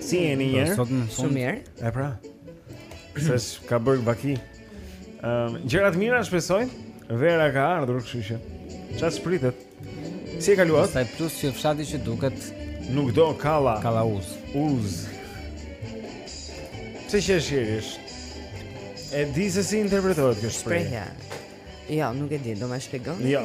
Si jeni një herë? Shumë mirë. E pra. Se ka bërë vaki. Ëm, um, gjëra të mira shpresoj. Vera ka ardhur, kështu që. Ça pritet? Si e kaluat? Sa plus që fshati që duket nuk do kalla. Kallauz. Uz. Pse që është shirish? E di se si interpretohet kjo shprehje. Jo, nuk e di, do më shpjegon. Jo.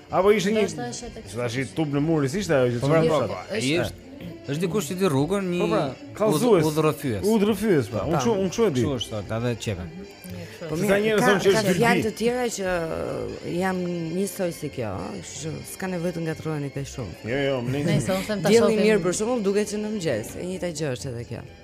Apo ishte një Tash i tub në mur, ishte ajo që çfarë thotë. Ai është është dikush që di rrugën një po pra, kallëzues, udhërrëfyes. Udhërrëfyes pra. Unë kshu, unë kshu e di. Kshu është thotë, edhe çeka. Po mirë, ka njerëz që është dylbi. Fjalë të tjera që janë njësoj si kjo, që s'ka nevojë të ngatërroheni kaq shumë. Jo, jo, më nejë. Nëse unë them tash. Dielli mirë për shembull duket që në mëngjes, e njëjta gjë është edhe kjo.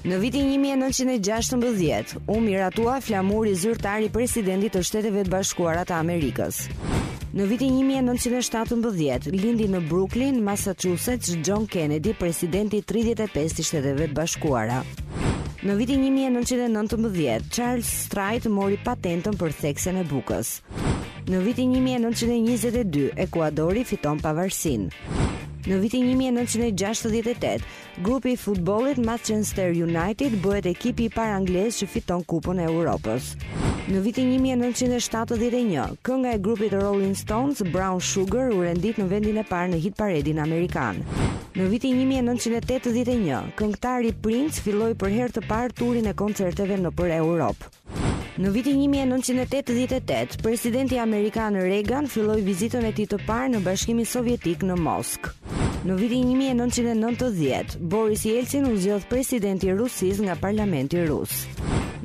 Në vitin 1916, u miratua flamuri zyrtar i presidentit të Shteteve të Bashkuara të Amerikës. Në vitin 1917, lindi në Brookline, Massachusetts, John Kennedy, presidenti i 35-të i Shteteve të Bashkuara. Në vitin 1919, Charles Strite mori patentën për thekësen e bukës. Në vitin 1922, Ekuadori fiton pavarësinë. Në vitin 1968, Klubi i futbollit Manchester United bëhet ekipi i parë anglez që fiton Kupën e Europës. Në vitin 1971, kënga e grupit Rolling Stones, Brown Sugar, u rendit në vendin e parë në hit-paradën amerikan. Në vitin 1981, këngëtari Prince filloi për herë të parë turin e koncerteve nëpër Europë. Në vitin një mijë e nëntëqind e tetëdhjetë e tetë, presidenti amerikan Reagan filloi vizitën e tij të parë në Bashkimin Sovjetik në Moskë. Në vitin një mijë e nëntëqind e nëntëdhjetë, Boris Yeltsin u zgjodh president i Rusisë nga parlamenti rus.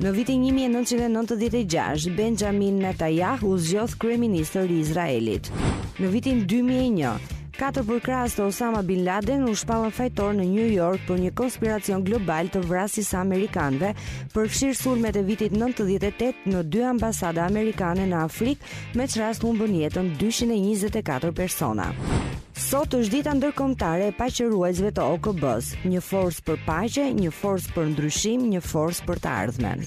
Në vitin një mijë e nëntëqind e nëntëdhjetë e gjashtë, Benjamin Netanyahu u zgjodh kryeministër i Izraelit. Në vitin dy mijë e një, Katër përkrahës të Osama Bin Laden u shpallën fajtorë në New York për një konspiracion global të vrasjes së amerikanëve, përfshirë sulmet e vitit 98 në dy ambasada amerikane në Afrikë, me ç'rast humbën jetën 224 persona. Sot është dita ndërkombëtare e paqëruajtësve të OKB-së, një forcë për paqe, një forcë për ndryshim, një forcë për të ardhmen.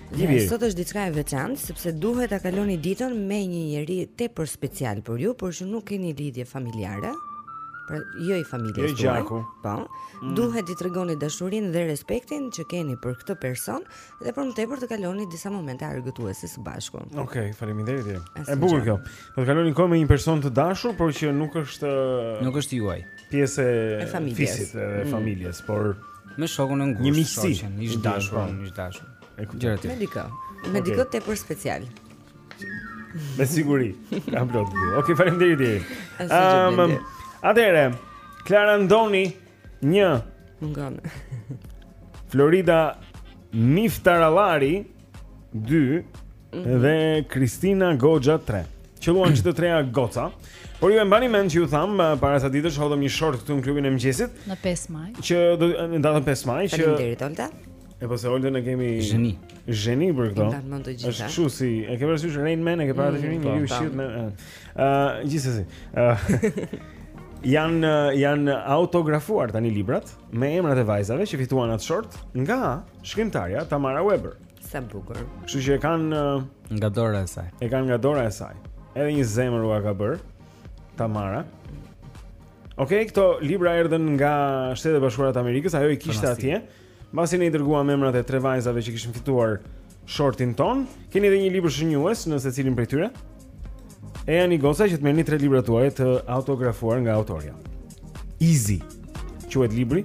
Dhe sot është diçka e veçantë sepse duhet ta kaloni ditën me një njeri tepër special për ju, por që nuk keni lidhje familjare. Pra, jo i familjes, jo gjaku. Po. Mm. Duhet t'i tregoni dashurinë dhe respektin që keni për këtë person dhe për më tepër të kaloni disa momente argëtuese së bashku. Okej, okay, faleminderit. E bukur kjo. Do të kaloni kohë me një person të dashur, por që nuk është nuk është juaj. Pjesë e, e familjes, fisit, e mm. familjes, por Me shokun e ngushtë. Një miqësi, ish dashur, po. ish dashur. E kuptoj. Me dikë. Me dikë tepër special. Me siguri. Kam plot. Okej, faleminderit. Ehm, um, atëre. Klara Ndoni 1. Florida Miftarallari 2 mhm. dhe Kristina Goxha 3. Qëlluan që të treja goca Por ju e mbani mend që ju thamë eh, para sa ditësh hodhëm një short këtu në Klubin e Mëngjesit. Në 5 maj. Që do në datën 5 maj që Faleminderit Olta. E po se Oltën e kemi zheni. Zheni për këto. Është kështu si e ke parasysh Rain Man e ke parasysh Rain Man mm, po, ju shit me. Ëh, eh, gjithsesi. Eh, jan janë autografuar tani librat me emrat e vajzave që fituan atë short nga shkrimtarja Tamara Weber. Sa bukur. Kështu që e kanë nga dora e saj. E kanë nga dora e saj. Edhe një zemër ua ka bërë Tamara. Okej, okay, këto libra erdhën nga Shtetet e Bashkuara të Amerikës, ajo i kishte atje. Mbasi ne i dërguam emrat e tre vajzave që kishin fituar shortin tonë, keni edhe një libër shënjues në secilin prej tyre. Ejani goca që të merrni librat tuaj të autografuar nga autorja. Easy. Quhet libri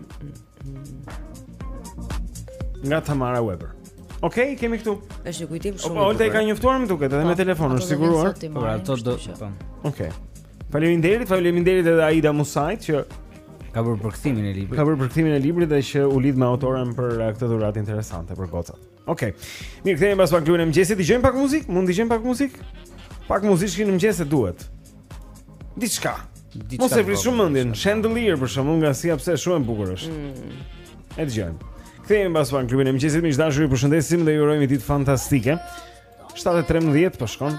Nga Tamara Weber. Okej, okay, kemi këtu. Është një kujtim shumë. Po, Olta i ka njoftuar më duket edhe me po, telefon, është siguruar. Po, ato do. Po. Okej. Okay. Faleminderit, faleminderit edhe Aida Musajt që ka bërë përkthimin e librit. Ka bërë përkthimin e librit dhe që u lidh me autoren për uh, këtë dhuratë interesante për gocat. Okej. Okay. Mirë, kthehemi pas pak në Klubin e Mëngjesit. Dëgjojmë pak muzikë? Mund të dëgjojmë pak muzikë? Pak muzikë në mëngjes se duhet. Diçka. Diçka. Mos e vri shumë mendjen. Chandelier për shembull nga Sia se shumë e bukur është. Mm. E dëgjojmë. Kthehemi pas pak në Klubin e Mëngjesit. Miq të dashur, ju përshëndesim dhe ju urojmë një ditë fantastike. 7:13 po shkon.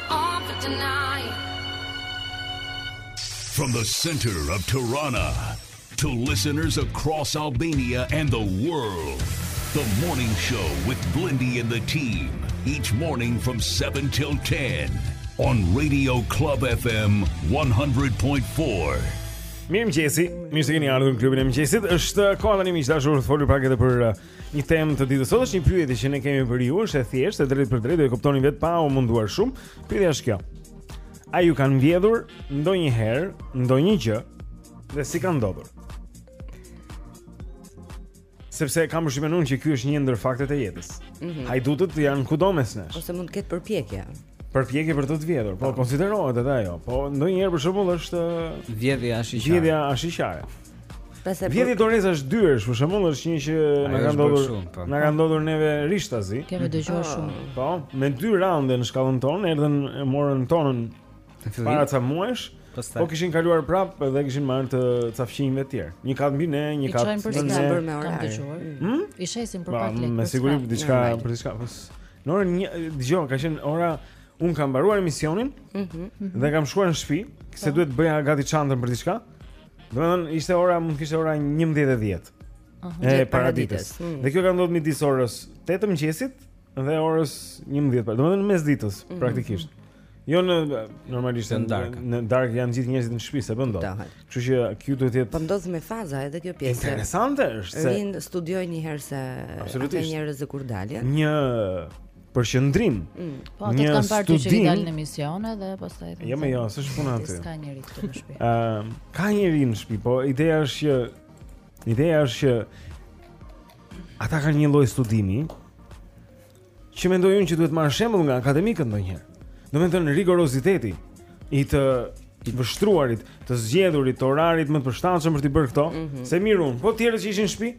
From the center of Tirana to listeners across Albania and the world. The morning show with Blendi and the team each morning from 7 till 10 on Radio Club FM 100.4. Mirëmëngjesi, mirë se keni ardhur në Klubin e Mëngjesit, është koha tani miq të dashur për të folur pak edhe për uh, një temë të ditës. Sot është një pyetje që ne kemi për ju, është e thjeshtë, e drejtpërdrejtë, e kuptonin vetë pa u munduar shumë. Pyetja është kjo. A ju kanë vjedhur ndonjëherë ndonjë gjë dhe si ka ndodhur? Sepse kam përshtypjen unë që ky është një ndër faktet e jetës. Mm -hmm. Hajdutët janë kudo mes nesh. Ose mund të ketë përpjekje. Përpjekje për të të vjedhur, po, po. konsiderohet edhe ajo. Po ndonjëherë për shembull është vjedhja ashiqare. Vjedhja ashiqare. Pastaj Vjedhje dorezash dyersh, për shembull, është një që na ka ndodhur, po. na ka ndodhur neve rishtazi. Kemi dëgjuar ah. shumë. Po, me dy raunde në shkallën tonë, erdhën e morën tonën para ca muajsh. Po kishin kaluar prap dhe kishin marrë të ca fqinjve të tjerë. Një kat mbi ne, një kat mbi ne. Ishin por me orar. Hm? I shesin për pak lekë. Me siguri diçka për diçka. Po. Në orën 1, dëgjoj, ka qenë ora unë kam mbaruar emisionin. Mhm. Dhe kam shkuar në shtëpi, se duhet të bëja gati çantën për diçka. Domethënë ishte ora, mund të kishte ora 11:10. Ëh, e paradites. Mm. Dhe kjo ka ndodhur midis orës 8 të mëngjesit dhe orës 11 para. Domethënë në mes të ditës mm. praktikisht. Jo në normalisht në darkë. Në darkë janë gjithë njerëzit në shtëpi, s'e bën dot. Kështu që këtu duhet të jetë Po ndodh me faza edhe kjo pjesë. Interesante është se rrinë studiojnë një herë se ka njerëz e kur dalin. Një përqendrim. Mm, po, të kanë parë ty që del në emisione dhe pastaj. Jo, mo jo, s'është puna aty. Ka njëri këtu në shtëpi. Ëm, ka njëri në shtëpi, po ideja është që ideja është që ata kanë një lloj studimi që mendoj unë që duhet të marrë shembull nga akademikët ndonjëherë. Domethënë rigoroziteti i të vështruarit, të zgjedhurit, të orarit më të përshtatshëm për t'i bërë këto, mm -hmm. se mirë unë, po të tjerët që ishin në shtëpi,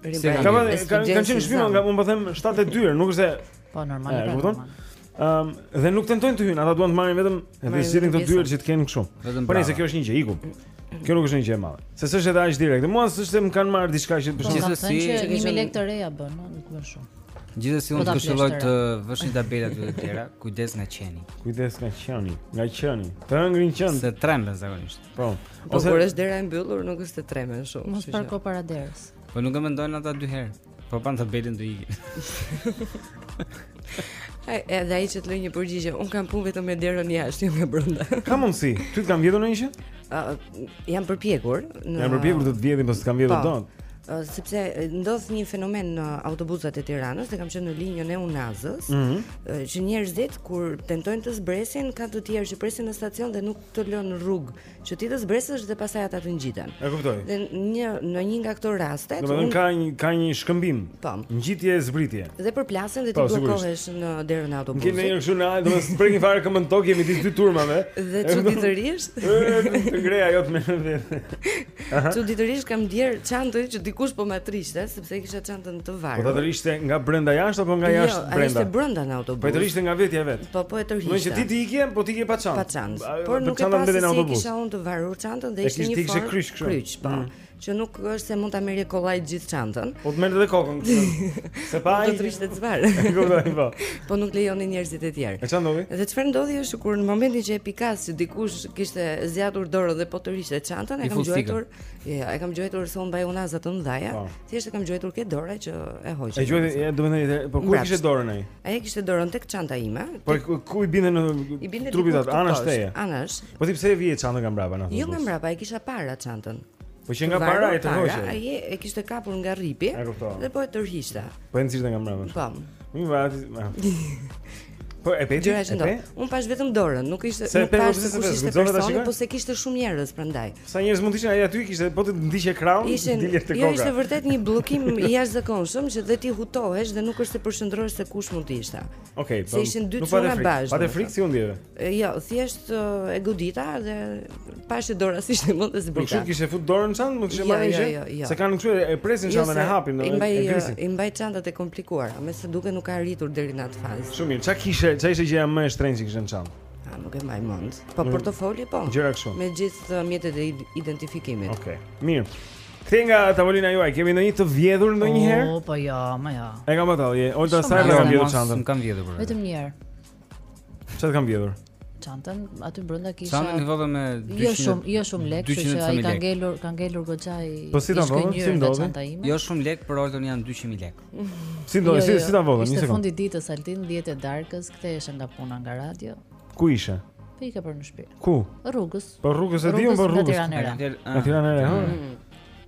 Rrinë brenda. Ka kanë qenë në shpi mua nga unë po them 7 2, nuk është se Po normal. E kupton? Ëm dhe nuk tentojnë të hyjnë, ata duan të marrin vetëm edhe zgjedhin këto dyer që të kenë kështu. Po nëse kjo është një gjë iku. Kjo nuk është një gjë e madhe. Se s'është edhe aq direkte. Mua s'është se më kanë marrë diçka që për shkak se si një mijë lekë të reja bën, nuk më shumë. Gjithsesi unë po të këshilloj të vësh një tabelë te dera, kujdes nga qeni. Kujdes nga qeni, nga qeni. Të hëngri qeni. Se tremben zakonisht. Po. po Ose kur është dera e mbyllur nuk është se tremben shumë. Mos parko para derës. Po nuk e mendojnë ata dy herë. Po panë tabelën do ikin. Ai edhe ai që të lë një përgjigje, unë kam punë vetëm me derën jashtë, jo me brenda. Ka mundësi. Ty të kanë vjedhur ndonjë gjë? Uh, janë përpjekur në Janë përpjekur të më vjedhin, po s'kanë vjedhur po. dot. Uh, sepse ndodh një fenomen në autobusat e Tiranës, dhe kam qenë në linjën e Unazës, mm -hmm. uh, që njerëzit kur tentojnë të zbresin, ka të tjerë që presin në stacion dhe nuk të lënë rrugë që ti të zbresësh dhe pastaj ata të ngjiten. E kuptoj. Dhe një në një nga këto raste, domethënë ka një ka një shkëmbim. Po. Ngjitje e zbritje. Dhe përplasen dhe ti po, bllokohesh në derën e autobusit. Kemi një kështu na, domethënë s'prek fare këmba në tokë midis dy turmave. Dhe çuditërisht, të ngre ajo të merr vetë. Çuditërisht kam ndier çantën që dikush po ma tërhiqte sepse kisha çantën të varur. Po ta tërhiqte nga brenda jashtë apo nga jo, jashtë brenda? Jo, ishte brenda në autobus. Po e tërhiqte nga vetja vet. Po po e tërhiqte. Donte t'i ikje, po të ikje pa çantë. Pa çantë. Por nuk e pasi mbetën në autobus. Kisha unë të varur çantën dhe ishte një formë. Kryq, kryq, po. Mm. Që nuk është se mund ta merrje kollaj gjithë çantën. Po të merr edhe kokën. S'e pa ai. Do të tërhiqte zvarrë. Po. po nuk lejonin njerëzit e tjerë. E çfarë ndodhi? Dhe çfarë ndodhi është kur në momentin që e pikas që dikush kishte zgjatur dorën dhe po tërhiqte çantën, e kam gjuajtur. Jo, e kam gjuajtur se un mbaj unaza të mëdha. Po. Thjesht e kam gjuajtur te dora që e hoqja. E gjuajte, domethënë, po ku kishte dorën ai? Ai kishte dorën tek çanta ime. Po ku i binte në trupin tënd? Anash teje. Anash. Po ti pse e vije çantën nga mbrapa na? Jo nga mbrapa, e kisha para çantën. Po që nga para e tërhoqi. Ai e kishte kapur nga rripi dhe po e tërhiqte. Po e nxirrte nga mbrapa. Po. Mirë, vati. Po e bëti. Gjëra që do. Un pash vetëm dorën, nuk ishte se nuk pash se kush ishte personi, po se kishte shumë njerëz prandaj. Sa njerëz mund të ishin ai aty kishte po të ndiqje krahun, dilje të jo, koka. Jo ishte vërtet një bllokim i jashtëzakonshëm që dhe ti hutohesh dhe nuk është se përqendrohesh se kush mund të ishte. Okej, po. Se ishin dy çuna bashkë. Patë frikë si u ndjeve? Jo, thjesht e godita dhe Pashë dora si ishte mund të zbrita. Po ç'u kishte fut dorën në çantë, mund të kishte jo, marrë gjë. Jo, jo, jo. Se ka dhe që e presin jo, çantën e hapin, e grisin. I mbaj çantat e komplikuara, me sa duket nuk ka arritur deri në atë fazë. Shumë mirë. Ça kishte, ça ishte gjëja më e shtrenjtë që kishe në çantë? A nuk e mbaj mend. Po mm. portofoli po. Gjëra kështu. Me gjithë uh, mjetet e identifikimit. Okej. Okay. Mirë. Këtej nga tavolina juaj, kemi ndonjë të vjedhur ndonjëherë? Oh, po jo, më jo. E kam atë, Olta, ta kanë vjedhur çantën? Më kanë vjedhur. Vetëm një herë. Çfarë të kanë vjedhur? Çantën, aty brenda kisha. Çantën e vodhën me 200. Jo shumë, jo shumë lek, kështu që ai ka ngelur, ka ngelur goxha i. Po si ta vodhën? Si ndodhi? Jo shumë lek, por Olton janë 200.000 lek. Si ndodhi? Jo, si jo, si ta vodhën? Ishte fundi i ditës Altin 10 e darkës, kthehesha nga puna nga radio. Ku ishe? Po ikja për në shtëpi. Ku? Rrugës. Po rrugës e di un po rrugës. Në Tiranë. Në Tiranë, ha.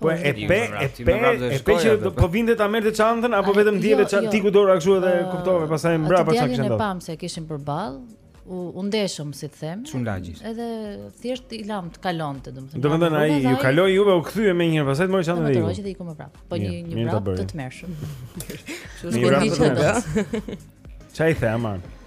Po e pe, e pe, e pe që do po vinte ta merrte çantën apo vetëm jo, ndjeve që jo. të iku dora kështu edhe ah, kuptove pastaj mbrapa ça kishte. Ne e pam se e kishim përball, u, u ndeshëm si të them. Çun lagjis. Edhe thjesht i lamë të kalonte, domethënë. Domethënë ai ju kaloi juve u kthye dhe njëherë, pastaj mori çantën e tij. Po që iku më prapë. Po një një vrap të tmerrshëm. Kështu që diçka. Ça i the aman.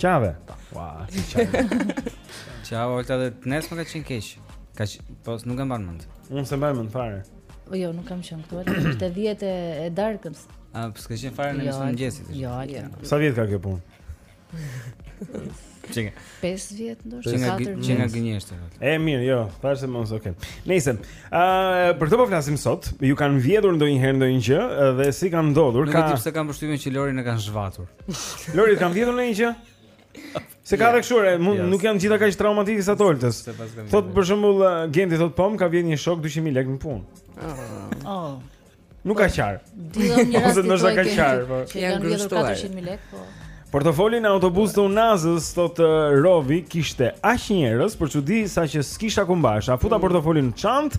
Qave. Ua, si qave. Qave Olta dhe nesër më ka qenë keq. Ka po nuk e mban mend. Unë s'e mbaj mend fare. Po jo, nuk kam qenë këtu, ishte 10 e, e darkës. A po s'ka qenë fare në jo, emision mëngjesit. Jo, jo. Sa vjet ka kjo punë? Çinga. 5 vjet ndoshta 4 vjet. Çinga gënjeshtë. E mirë, jo, thashë se mos, okay. Nëse, ë, uh, për këtë po flasim sot, ju kanë vjedhur ndonjëherë ndonjë gjë dhe si kanë ndodhur? Ka Nuk e di pse kam përshtypjen që Lorin e kanë zhvatur. Lori të kanë vjedhur ndonjë gjë. Se ka dhe këshure, mund, nuk janë gjitha kaq traumatikë sa t'Oltës Thot për shembull uh, Genti thot po m'ka vjedh një shok 200.000 lek në pun oh. oh. Nuk ka qarë Ose ndoshta ka qarë po. Që janë vjetur 400.000 lek po. Portofolin në autobus të unazës Thot uh, Rovi kishte aq njerëz Për çudi sa që s'kisha ku mbahesha Futa mm. portofolin në çant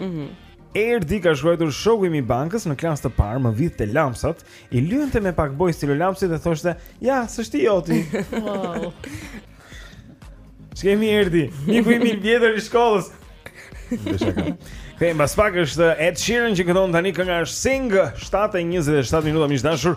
Mhm. Mm Erdi ka shkruar shoku im i bankës në klasë të parë, më vidhte lapsat, i lyente me pak bojë stilolapsi dhe thoshte, "Ja, s'është i joti." Wow. Ç'kemi Erdi? Miku im i vjetër i shkollës. Kthehemi pas pak është Ed Sheeran që këndon tani kënga është Sing 7:27 minuta miq të dashur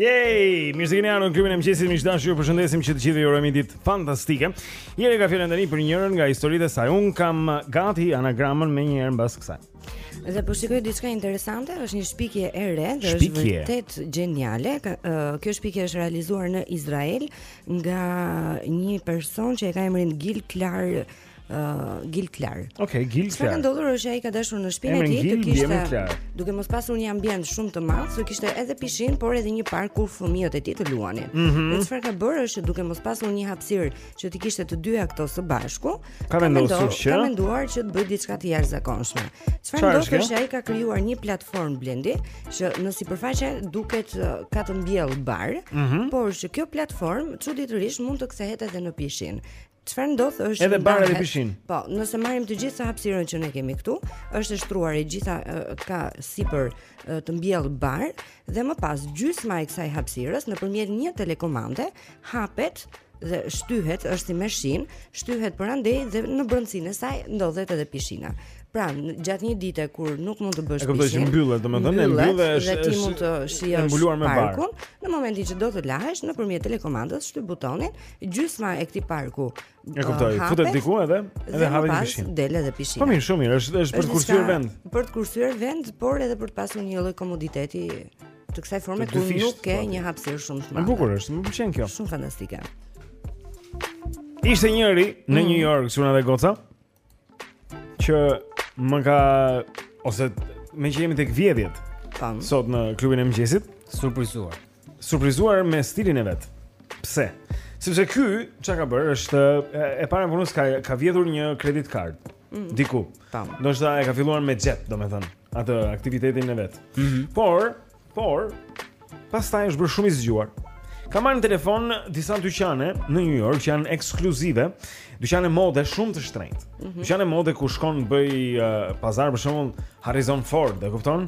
Yay! Mirë se keni ardhur në klubin e mëngjesit. Miq të dashur, ju përshëndesim që të gjithëve ju urojmë ditë fantastike. Jeri ka fjalën tani për njërën nga historitë e saj. Unë kam gati anagramën menjëherë mbas kësaj. Dhe po shikoj diçka interesante, është një shpikje e re dhe është vërtet gjeniale. Kjo shpikje është realizuar në Izrael nga një person që e ka emrin Gil Klar uh, Gil Klar. Okej, okay, Gil Klar. Çfarë ka ndodhur është ai ka dashur në shpinën e tij të kishte duke mos pasur një ambient shumë të madh, të kishte edhe pishinë, por edhe një park ku fëmijët e tij të luanin. Mm -hmm. Dhe çfarë ka bërë është duke mos pasur një hapësirë që t'i kishte të dyja këto së bashku, Ka vendosur që ka menduar që të bëjë diçka të jashtëzakonshme. Çfarë ndodh është ai ka krijuar një platformë Blendi që në sipërfaqe duket ka të mbjellë bar, mm -hmm. por që kjo platformë çuditërisht mund të kthehet edhe në pishinë. Çfarë ndodh është edhe bar edhe pishinë. Po, nëse marrim të gjithë hapësirën që ne kemi këtu, është e shtruar e gjitha ka sipër të mbjellë bar dhe më pas gjysma e kësaj hapësirës nëpërmjet një telekomande hapet dhe shtyhet, është si me shina, shtyhet për andej dhe në brendësinë e saj ndodhet edhe pishina. Pra, gjatë një dite kur nuk mund të bësh pishinë, e kuptoj që mbyllet, domethënë mbyllet, dhe ti mund të shijosh parkun, në momentin që do të lahesh, nëpërmjet telekomandës, shtyp butonin, gjysma e këtij parku E kuptoj. Futet diku edhe, edhe hapet një pishinë. Del edhe pishinë. Po mirë, shumë mirë, është është për të kursyer vend. Për të kursyer vend, por edhe për të pasur një lloj komoditeti të kësaj forme ku nuk ke po. një hapësirë shumë të madhe. E bukur është, më pëlqen kjo. Shumë fantastike. Ishte njëri në mm. New York, çuna dhe goca. që më ka ose meqë jemi tek vjedhjet tan sot në klubin e mëngjesit, surprizuar. Surprizuar me stilin e vet. Pse? Sepse ky çka ka bërë është e para e punës ka ka vjedhur një credit card. Mm -hmm. Diku. Tam. Ndoshta e ka filluar me xhep, domethënë, atë aktivitetin e vet. Mm -hmm. Por Por pastaj është bërë shumë i zgjuar. Ka marrë në telefon disa dyqane në New York që janë ekskluzive, dyqane mode shumë të shtrenjtë. Mm -hmm. Dyqane mode ku shkon bëj uh, pazar për shembull Harrison Ford, e kupton?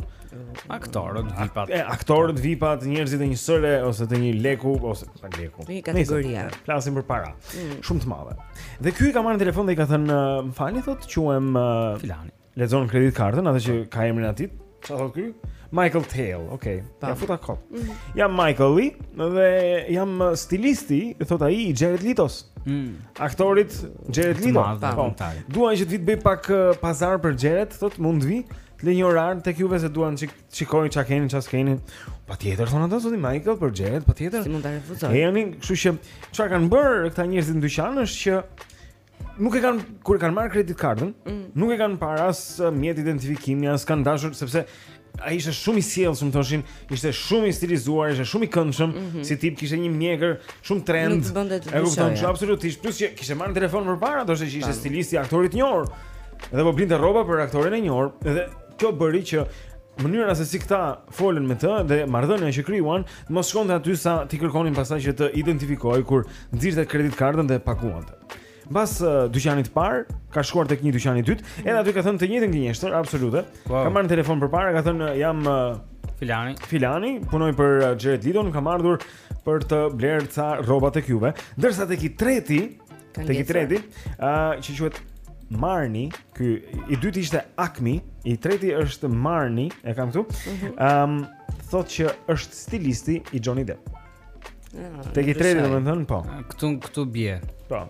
Aktorët vipat. E, aktorët vipat, njerëzit e një sëre ose të një leku ose pa leku. Një kategorie. Flasim për para. Mm. Shumë të madhe. Dhe ky i ka marrë në telefon dhe i ka thënë, "Më falni thotë, quhem uh, Filani." Lexon kredit kartën, atë që ka emrin e atij. Çfarë thotë ky? Michael Lee. Okej. Okay. Ja futa kot. Mm -hmm. Jam Michael Lee dhe jam uh, stilisti, thot ai i Jared Letos. Mm. Aktorit Jared Leto. Po. Dua që të vij të bëj pak uh, pazar për Jared, thot mund të vi. Të lë një orar tek juve se dua një çik të shikoj çka keni, çka s'keni. Patjetër thon ata zoti Michael për Jared, patjetër. Si mund ta refuzoj? Jeni, kështu që çfarë kanë bër këta njerëz në dyqan është që nuk e kanë kur e kanë marrë kredit kartën, mm. nuk e kanë parë as uh, mjet identifikimi, as kanë dashur sepse ai ishte shumë i sjellshëm thoshin, ishte shumë i stilizuar, ishte shumë i këndshëm, mm -hmm. si tip kishte një mjekër shumë trend. Nuk të bënte të dyshoje. Është absolutisht, plus që kishte marrë telefon përpara, thoshte që ishte stilisti i aktorit të njohur. Dhe po blinte rroba për aktorin e njohur, dhe kjo bëri që mënyra se si këta folën me të dhe marrëdhënia që krijuan Të mos shkonte aty sa t'i kërkonin pastaj që të identifikohej kur nxirrte kredit kartën dhe paguante. Mbas uh, dyqanit të parë, ka shkuar tek një dyqan i dytë, edhe aty ka thënë të njëjtën gënjeshtër, absolute. Wow. Ka marrë në telefon përpara, ka thënë jam uh, Filani. Filani, punoj për uh, Jared Leton, kam ardhur për të blerë ca rroba tek juve, ndërsa tek i treti, tek i treti, ë uh, që quhet Marni, ky i dyti ishte Acne, i treti është Marni, e kam këtu. Ëm mhm. mm -hmm. um, thotë që është stilisti i Johnny Depp. Te i treti domethënë po. Këtu këtu bie. Po.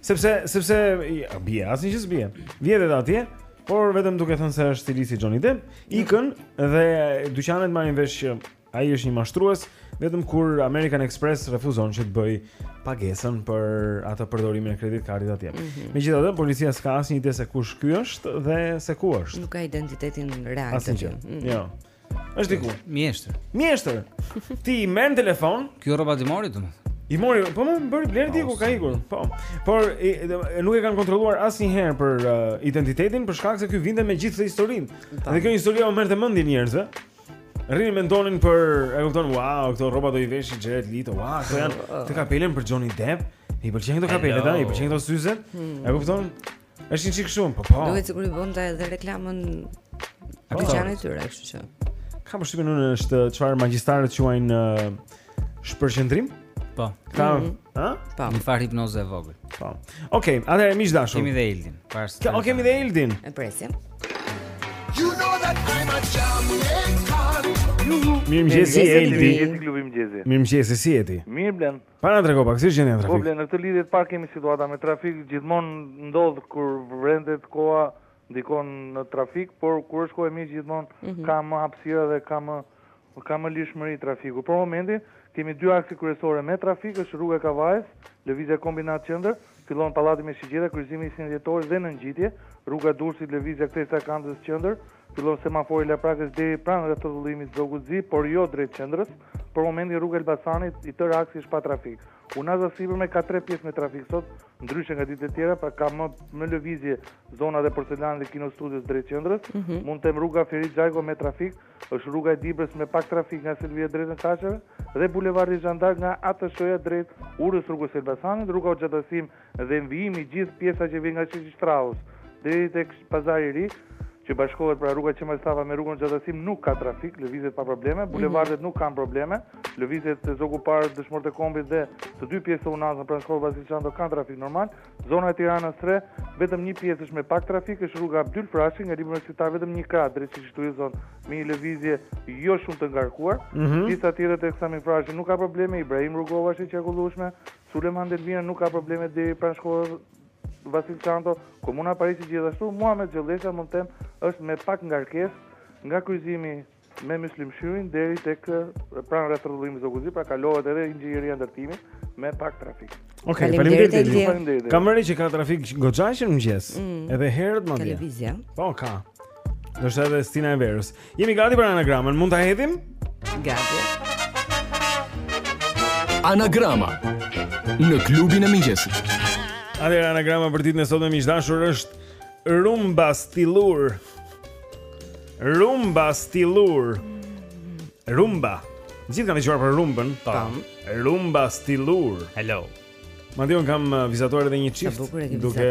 S'bie s'bie bie, asnjë gjë s'bie. Blen edhe atje, por vetëm duke thënë se është stilisti Johnny Depp, ikën dhe dyqanet marrin vesh që ai është një mashtrues, vetëm kur American Express refuzon që të bëj pagesën për atë përdorimin e kredit kartës atje. Mm -hmm. Megjithatë, policia s'ka asnjë ide se kush ky është dhe se ku është. Nuk ka identitetin real. Asnjë gjë. Mm -hmm. Jo. Është diku. Mjeshtër. Mjeshtër. Ti i merr në telefon. Ky rrobat i mori domethënë. I mori, po bëri blerjet dhe ka ikur. Po. Por i, nuk e kanë kontrolluar asnjëherë për uh, identitetin për shkak se ky vinte me gjithë historinë. Dhe kjo histori u merrte mendin njerëzve. Rrinin mendonin për, e kupton, wow, këto rroba do i veshë Jared Leto, wow, këto janë të kapelen për Johnny Depp, i pëlqejnë këto kapele, da, i pëlqejnë këto syzet, hmm. e kupton, Është një çik shumë, po po. Duhet sigurisht të bënte edhe reklamën e po. dyqanit të tyre, kështu që. Kam përshtypjen unë është çfarë magjistarët quajnë uh, shpërqendrim? Po. Ka, mhm. ha? Po. Një farë hipnoze e vogël. Po. Okej, atëherë miq të dashur. Kemi dhe Eldin. Pas. Okej, kemi dhe Eldin. E presim. You know that I'm a champion. Mirëmëngjesi Eldi Mirëmëngjesi Mirëmëngjesi si jeni Mirë Blen Pa na trego pak, si është gjendja e trafikut? Po Blen, në këtë lidhje të parë kemi situatë me trafik, gjithmonë ndodh kur vrendet koha ndikon në trafik, por kur është kohë e mirë gjithmonë mm -hmm. ka më hapësira dhe ka më ka më lirshmëri trafiku. Për momentin kemi dy akse kryesore me trafik, është rruga e Kavajës, lëvizja kombinat qendër, fillon pallati me shigjeta, kryqëzimi i sinjetorit dhe në ngjitje, rruga Durrësit, lëvizja kthesa e Kamzës qendër, Fillon semafori Laprakës deri pranë rrethrrotullimit Zogut Zi, por jo drejt qendrës. Për momentin rruga Elbasanit i tërë aksi është pa trafik. Unaza Sipërme ka tre pjesë me trafik sot, ndryshe nga ditët e tjera, pra ka më më lëvizje zona e Porcelanit dhe Kinostudios drejt qendrës. Mhm. Mund të them rruga Ferit Xhajko me trafik, është rruga e Dibrës me pak trafik nga Selvia drejt në Kasheve dhe bulevardi Zhan d'Ark nga ATSH-ja drejt urës rrugës Elbasanit, rruga Hoxha Tahsim dhe në vijim e gjithë pjesa që vjen nga Sheshi Shtraus deri tek Pazari i Ri, që bashkohet pra rruga Qemal Stafa me rrugën Hoxha Tahsim nuk ka trafik, lëvizet pa probleme, bulevardet nuk kanë probleme, lëvizjet te Zogu Parë, Dëshmorët e Kombit dhe të dy pjesët e unazës pranë shkollës Vasil Shanto kanë trafik normal, zona e Tiranës së Re, vetëm një pjesë është me pak trafik, është rruga Abdyl Frashëri nga Libri Universitar vetëm një krah drejt Sheshit Uillson me një lëvizje jo shumë të ngarkuar, pjesa tjetër tek Sami Frashëri nuk ka probleme, Ibrahim Rugova është e qarkullueshme, Sulejman Delvina nuk ka probleme deri pranë shkollës Vasil Shanto, Komuna Parisit gjithashtu, Muhamet Gjollesha mund të them është me pak ngarkesë nga kryqëzimi me Myslim Shyrin deri tek pranë rrethrrotullimit Zogu Zi, pra kalohet edhe inxhinieria e ndërtimit me pak trafik. Okej, okay, faleminderit Eldi. Faleminderit. Kam vënë re që ka trafik goxha që në mëngjes. Mm. Edhe herët më. Televizia. Po ka. Do të thotë stina e verës. Jemi gati për anagramën, mund ta hedhim? Gati. Anagrama në klubin e mëngjesit. Atëherë anagrama për ditën e sotme miq të dashur është rumba stilur. Rumba stilur. Rumba. Gjithë kanë dëgjuar për rumbën? Po. Tam. Rumba stilur. Hello. Madje un kam uh, vizatuar edhe një çift duke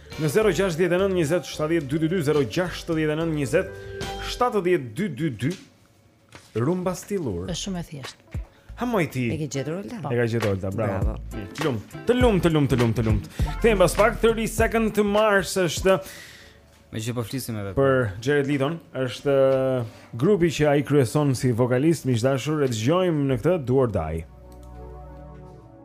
Në 069 20 70 222 069 20 70 222 Rumba stilur është shumë e thjeshtë Ha moj ti E ke gjetur Olta E ka gjetur Olta, bravo, bravo. Të lumt, të lumt, të lumt, të lumt, të lumt Kthehemi pas pak 30 Seconds to Mars është Meqë po flisim edhe për Jared Leton është uh, grupi që ai kryeson si vokalist miq të dashur e dëgjojmë në këtë Do or Die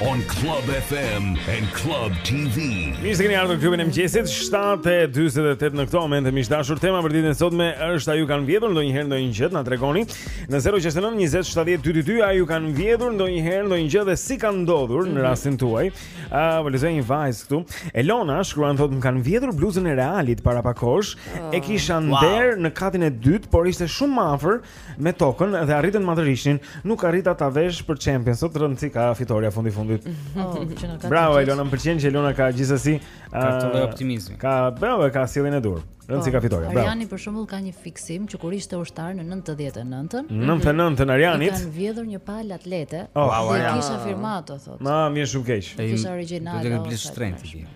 on Club FM and Club TV. Mirë se keni ardhur në klubin e mëngjesit 7:48 në këtë moment e miq të dashur tema për ditën e sotme është a ju kanë vjedhur ndonjëherë ndonjë gjë na tregoni në 069 20 70 222 a ju kanë vjedhur ndonjëherë ndonjë gjë dhe si ka ndodhur në mhm. rastin tuaj. A uh, po lexoj një vajzë këtu. Elona shkruan thotë më kanë vjedhur bluzën e Realit para pak kohësh. Oh. E kisha nderur wow. në katin e dytë, por ishte shumë afër. me tokën dhe arritën të ma tërhiqnin, nuk arrita ta vesh për Champions, sot rëndësi ka fitorja fundi fundit. Oh, që na ka. Bravo të gjithë. Elona, më pëlqen që Elona ka gjithsesi Ka këtë lloj ë, optimizmi. Ka, bravo, e ka sjelljen e duhur. Rëndësi ka fitorja. Bravo. Arjani për shembull ka një fiksim që kur ishte ushtar në 99-ën, 99 e Arjanit. kanë vjedhur një palë atlete Oh, dhe Arjan. i kisha firmato thotë. Më erdhi shumë keq. I kisha origjinale. Do t'i ketë pas blerë shtrenjtë. tashmë.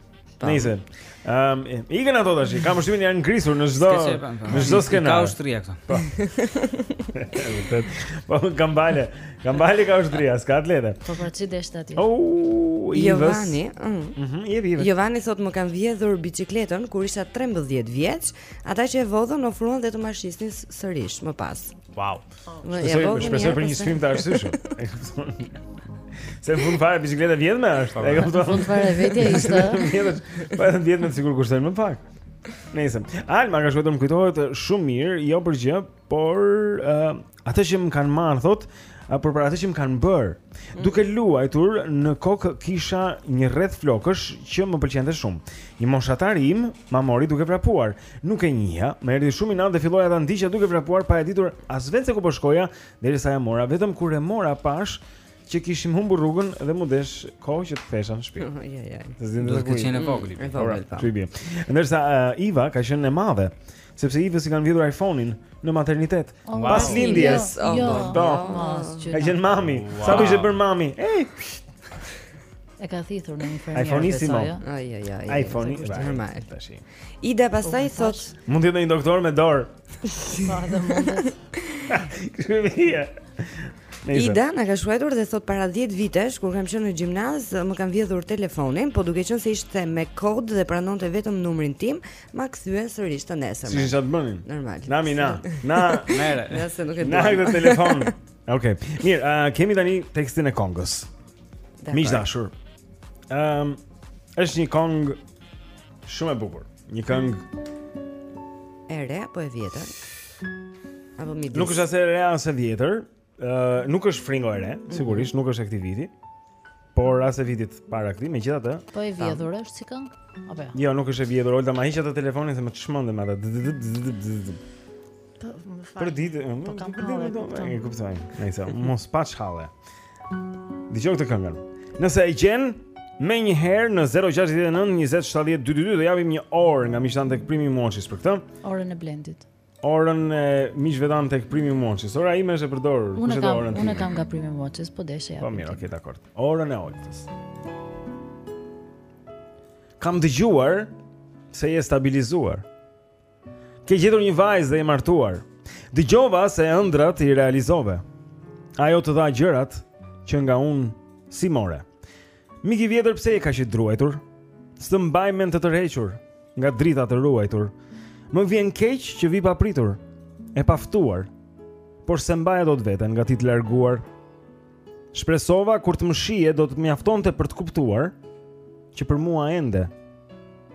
Nice. Ehm, um, i gjen ato tash, kam vështirë janë grisur në çdo në çdo skenë. Ka ushtria këtu. Po. Vërtet. Po kam bale. Kam bale ka ushtria, s'ka atlete. Po po ç'i desh aty. Oh, i Jovani. Mm. Mhm, i vjen. Jovani thotë më kanë vjedhur biçikletën kur isha 13 vjeç. Ata që e vodhën ofruan dhe të ma shisnin sërish më pas. Wow. Shpresoj, shpresoj për një çmim të arsyeshëm. Se në fund fare biçikleta e vjedhme është. E kupton? Fund fare e vetja ishte. Po edhe e vjedhme me siguri kushton më pak. Ndërsa Alma ka shkruar më kujtohet shumë mirë, jo për gjë tjetër, por uh, atë që më kanë marrë thot, uh, por për atë që më kanë bërë. Mm. Duke luajtur në kokë kisha një rreth flokësh që më pëlqente shumë. Një moshatar im ma mori duke vrapuar. Nuk e njihja, më erdhi shumë inat dhe fillova ta ndiqja duke vrapuar pa e ditur as vetë se ku po shkoja, derisa e mora. Vetëm kur e mora pashë që kishim humbur rrugën dhe m'u desh kohë që të kthehesha në shtëpi. Jo, jo, jo. Të zgjidhni Do të ketë qenë e vogël. i E po. vogël, po. Ç'i bie. Ndërsa uh, Iva ka qenë e madhe, sepse Ivës i kanë vjedhur iPhone-in në maternitet. Oh, Pas wow. lindjes. Jo, jo. Po. Mos, gjynah. Ka qenë mami. Sapo ishte bërë mami? Ej, E ka thithur një infermiere. iPhone-in mo. besoj, jo? Ai ai ai. iPhone-i. Është normal. Tashi. Ida pastaj oh thot, mund të jetë ndonjë doktor me dorë. Sa do mund. Kërvija. Ida na ka shkruar dhe thot para 10 vitesh kur kam qenë në gjimnaz, më kanë vjedhur telefonin, po duke qenë se ishte me kod dhe pranonte vetëm numrin tim, ma kthyen sërish të nesërmen. S'kishin ç'ta bënin? Normal. Na mi. Na merre. Na se nuk e di. Na këtë telefon. Okej. Okay. Mirë, uh, kemi tani tekstin e këngës. Miq dashur. Ehm, um, është një këngë Shumë e bukur. Një këngë e re apo e vjetër? Apo midis. Nuk është as e re as e vjetër. Ë uh, nuk është fringo e re, mm -hmm. sigurisht nuk është e këtij viti. Por as e vitit para këtij, megjithatë. Po e vjedhur tam. është si këngë? Apo jo? Jo, nuk është e vjedhur. Olta ma hiq atë telefonin se më çmende me atë. Po, më fal. Për ditë, po, kam për ditë, e kuptoj. Nice, mos paç halle. Dëgjo këtë këngën. Nëse e gjen menjëherë në 069 20 70 222 do i japim një orë nga miqtë tanë tek Premium Watches për këtë. Orën e Blendit. Orën e miqve tanë tek Premium Watches. Ora ime është e përdorur, kush e ka orën? Unë kam nga Premium Watches, po deshe ja. Po mirë, okay, dakord. Orën e Oltës. Kam dëgjuar se je stabilizuar. Ke gjetur një vajzë dhe je martuar. Dëgjova se ëndrrat i realizove. Ajo të dha gjërat që nga unë s'i more. Mik i vjetër pse je kaq i druajtur? S'të mbaj mend të tërhequr nga drita të ruajtur. Më vjen keq që vij papritur, e paftuar. Por s'e mbaja dot veten nga ti të larguar. Shpresova kur të më shihje do të mjaftonte për të kuptuar që për mua ende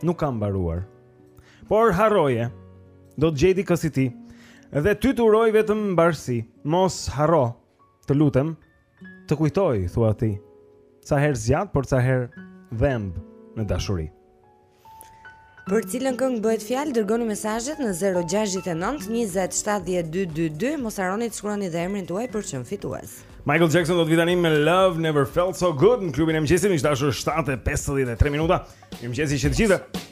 nuk ka mbaruar. Por harroje, do të gjej dikë si ti Dhe ty të uroj vetëm mbarësi Mos harro, të lutem Të kujtoj, thua ti Ca herë zgjat, por ca herë dhemb në dashuri Për cilën këngë bëhet fjalë, dërgoni mesazhet në 069 20 70 222, mos harroni të shkruani dhe emrin tuaj për të qenë fitues. Michael Jackson do të vijë tani me Love Never Felt So Good në klubin e mëngjesit, miq të dashur 7:53 minuta. Mirëmëngjes që të gjithëve.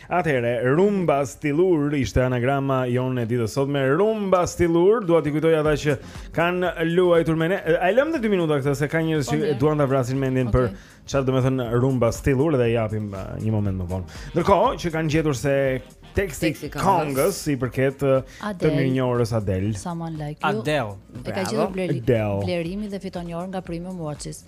Atëherë, rumba stilur ishte anagrama jonë e ditës së sotme rumba stilur. Dua t'i kujtoj ata që kanë luajtur me ne. A e lëmë edhe 2 minuta këtë se ka njerëz që po, duan ta vrasin mendjen okay. për çfarë domethënë rumba stilur dhe e japim uh, një moment më vonë. Ndërkohë që e kanë gjetur se teksti i këngës i përket uh, të mirënjohurës Adele. Someone like you. Adele. E ka gjetur Blerimi dhe fiton një orë nga Premium Watches.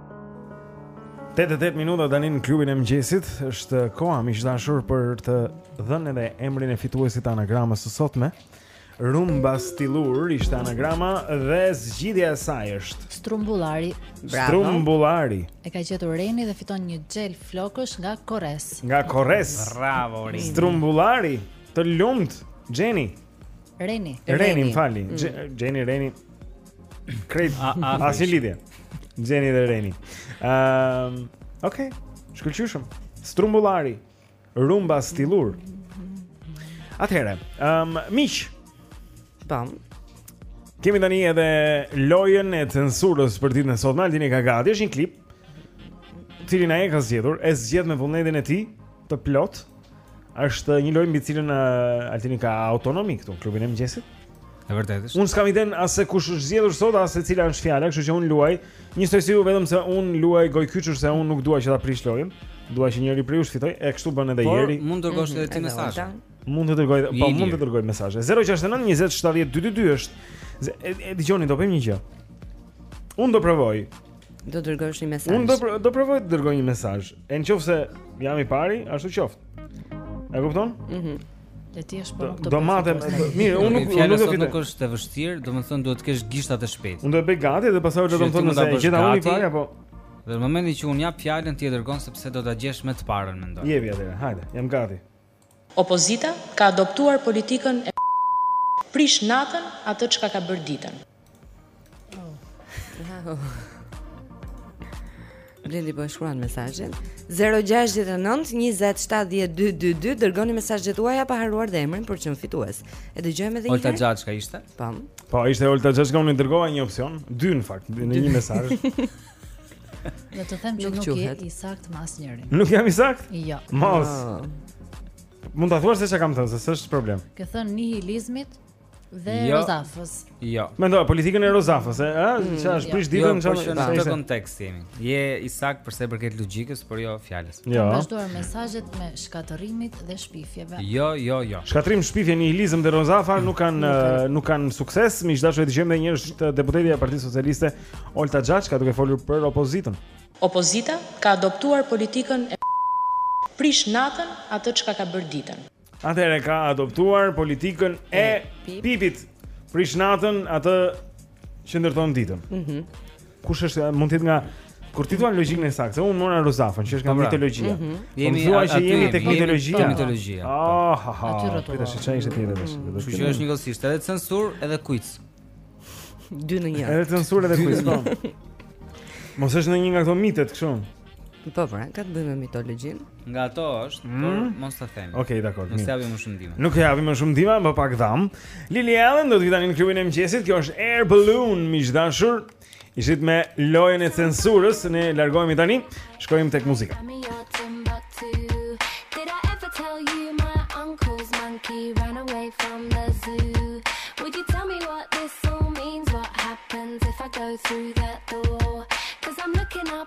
8 e 8 minuta tani në klubin e mëngjesit është koha miq të dashur për të dhënë edhe emrin e fituesit të anagramës së sotme. Rumba stilur ishte anagrama dhe zgjidhja e saj është Strumbullari. Bravo. Strumbullari. E ka gjetur Reni dhe fiton një xhel flokësh nga Korres. Nga Korres. Bravo Reni. Strumbullari, të lumtë, Xheni. Reni. Reni, më falni. Xheni mm. Reni. Krejt asnjë lidhje Xheni dhe Reni um, Ok Shkëlqyeshëm Strumbullari Rumba stilur Atëhere um, miq Tam Kemi tani edhe lojën e censurës për ditën e sotme, Altini e ka gati, është një klip të cilin ai e ka zgjedhur, e zgjedh me vullnetin e tij të plotë. Është një lojë mbi cilën Altini ka autonomi këtu në klubin e mëngjesit. E vërtetë është. Unë s'kam idenë as se kush është zgjedhur sot as se cila është fjala, kështu që unë luaj njësoj si ju vetëm se unë luaj gojëkyçur se unë nuk dua që ta prish lojën. Dua që njëri prej jush të fitojë. E kështu bën edhe ieri. Por mund të dërgosh edhe ti mhm, mesazh. Mund të dërgoj, po mund të dërgoj mesazhe. 069 20 70 222 është. Dëgjoni, do bëjmë një gjë. Unë do provoj. Do dërgosh një mesazh. Unë do do provoj të dërgoj një mesazh. Nëse jam i pari, ashtu qoftë. E kupton? Mhm. Le të jesh po nuk do të. Do madhem. Mirë, unë nuk nuk e fitoj. Nuk është e vështirë, domethënë duhet të kesh gishtat e shpejtë. Unë do e bëj gati dhe pastaj do të them se e gjeta unë fjalën apo. Dhe në momentin që unë jap fjalën ti e dërgon sepse do ta gjesh me të parën mendoj. Jepi atë. Hajde, jam gati. Opozita ka adoptuar politikën e prish natën atë çka ka bërë ditën. Oh. Bravo. Blendi po e shkruan mesazhin. 0692070222 dërgoni mesazhet tuaja pa harruar dhe emrin për të qenë fitues. E dëgjojmë edhe një herë. Olta Xhaçka ishte? Po. Po, ishte Olta Xhaçka, unë dërgova një opsion, dy në fakt, në një mesazh. Do të them që nuk, nuk je i saktë me asnjërin. Nuk jam i saktë? Jo. Mos. Ah. Mund ta thuash se çka kam thënë, se s'është problem. Ke thënë nihilizmit Dhe jo, Rozafës. Jo. Mendoj politikën e Rozafës, e, ëh, mm, çfarë është jo. prish ditën, jo, çfarë në këtë kontekst jemi. Je i saktë për sa i përket logjikës, por jo fjalës. Jo. Vazhdojnë mesazhet me shkatërrimit dhe shpifjeve. Jo, jo, jo. Shkatërrim, shpifje, nihilizëm dhe Rozafa nuk kanë eh, nuk kanë sukses. Miq të dashur, e dëgjojmë edhe një herë eh, deputetja e Partisë Socialiste, Olta Xhaçka, duke folur për opozitën. Opozita ka adoptuar politikën e prish natën atë çka ka bërë ditën. Atëherë ka adoptuar politikën e pipit. Prish natën atë që ndërton ditën. Mhm. Kush është mund të jetë nga Kur ti thua logjikën e saktë, unë mora Rozafën, që është nga po pra. mitologjia. Mhm. Po jemi thua që jemi tek mitologjia. Jemi mitologjia. Ah, ha, ha. Këtë është çaj është tjetër tash. Mhm. Kështu që është njëkohësisht edhe censurë edhe quiz. Dy në një. Edhe censurë edhe quiz. Po. Mos është në një nga këto mitet kështu. Po pra, ka të bëjë me mitologjinë. Nga ato është, mm. por mos ta themi. Okej, okay, dakord. Nuk japim më shumë ndihmë. Nuk japim më shumë ndihmë, më pak dhamë. Lily Allen do të vijë tani në klubin e mëngjesit. Kjo është Air Balloon, miq të dashur. Ishit me lojën e censurës, ne largohemi tani. Shkojmë tek muzika. Through that door, cause I'm looking up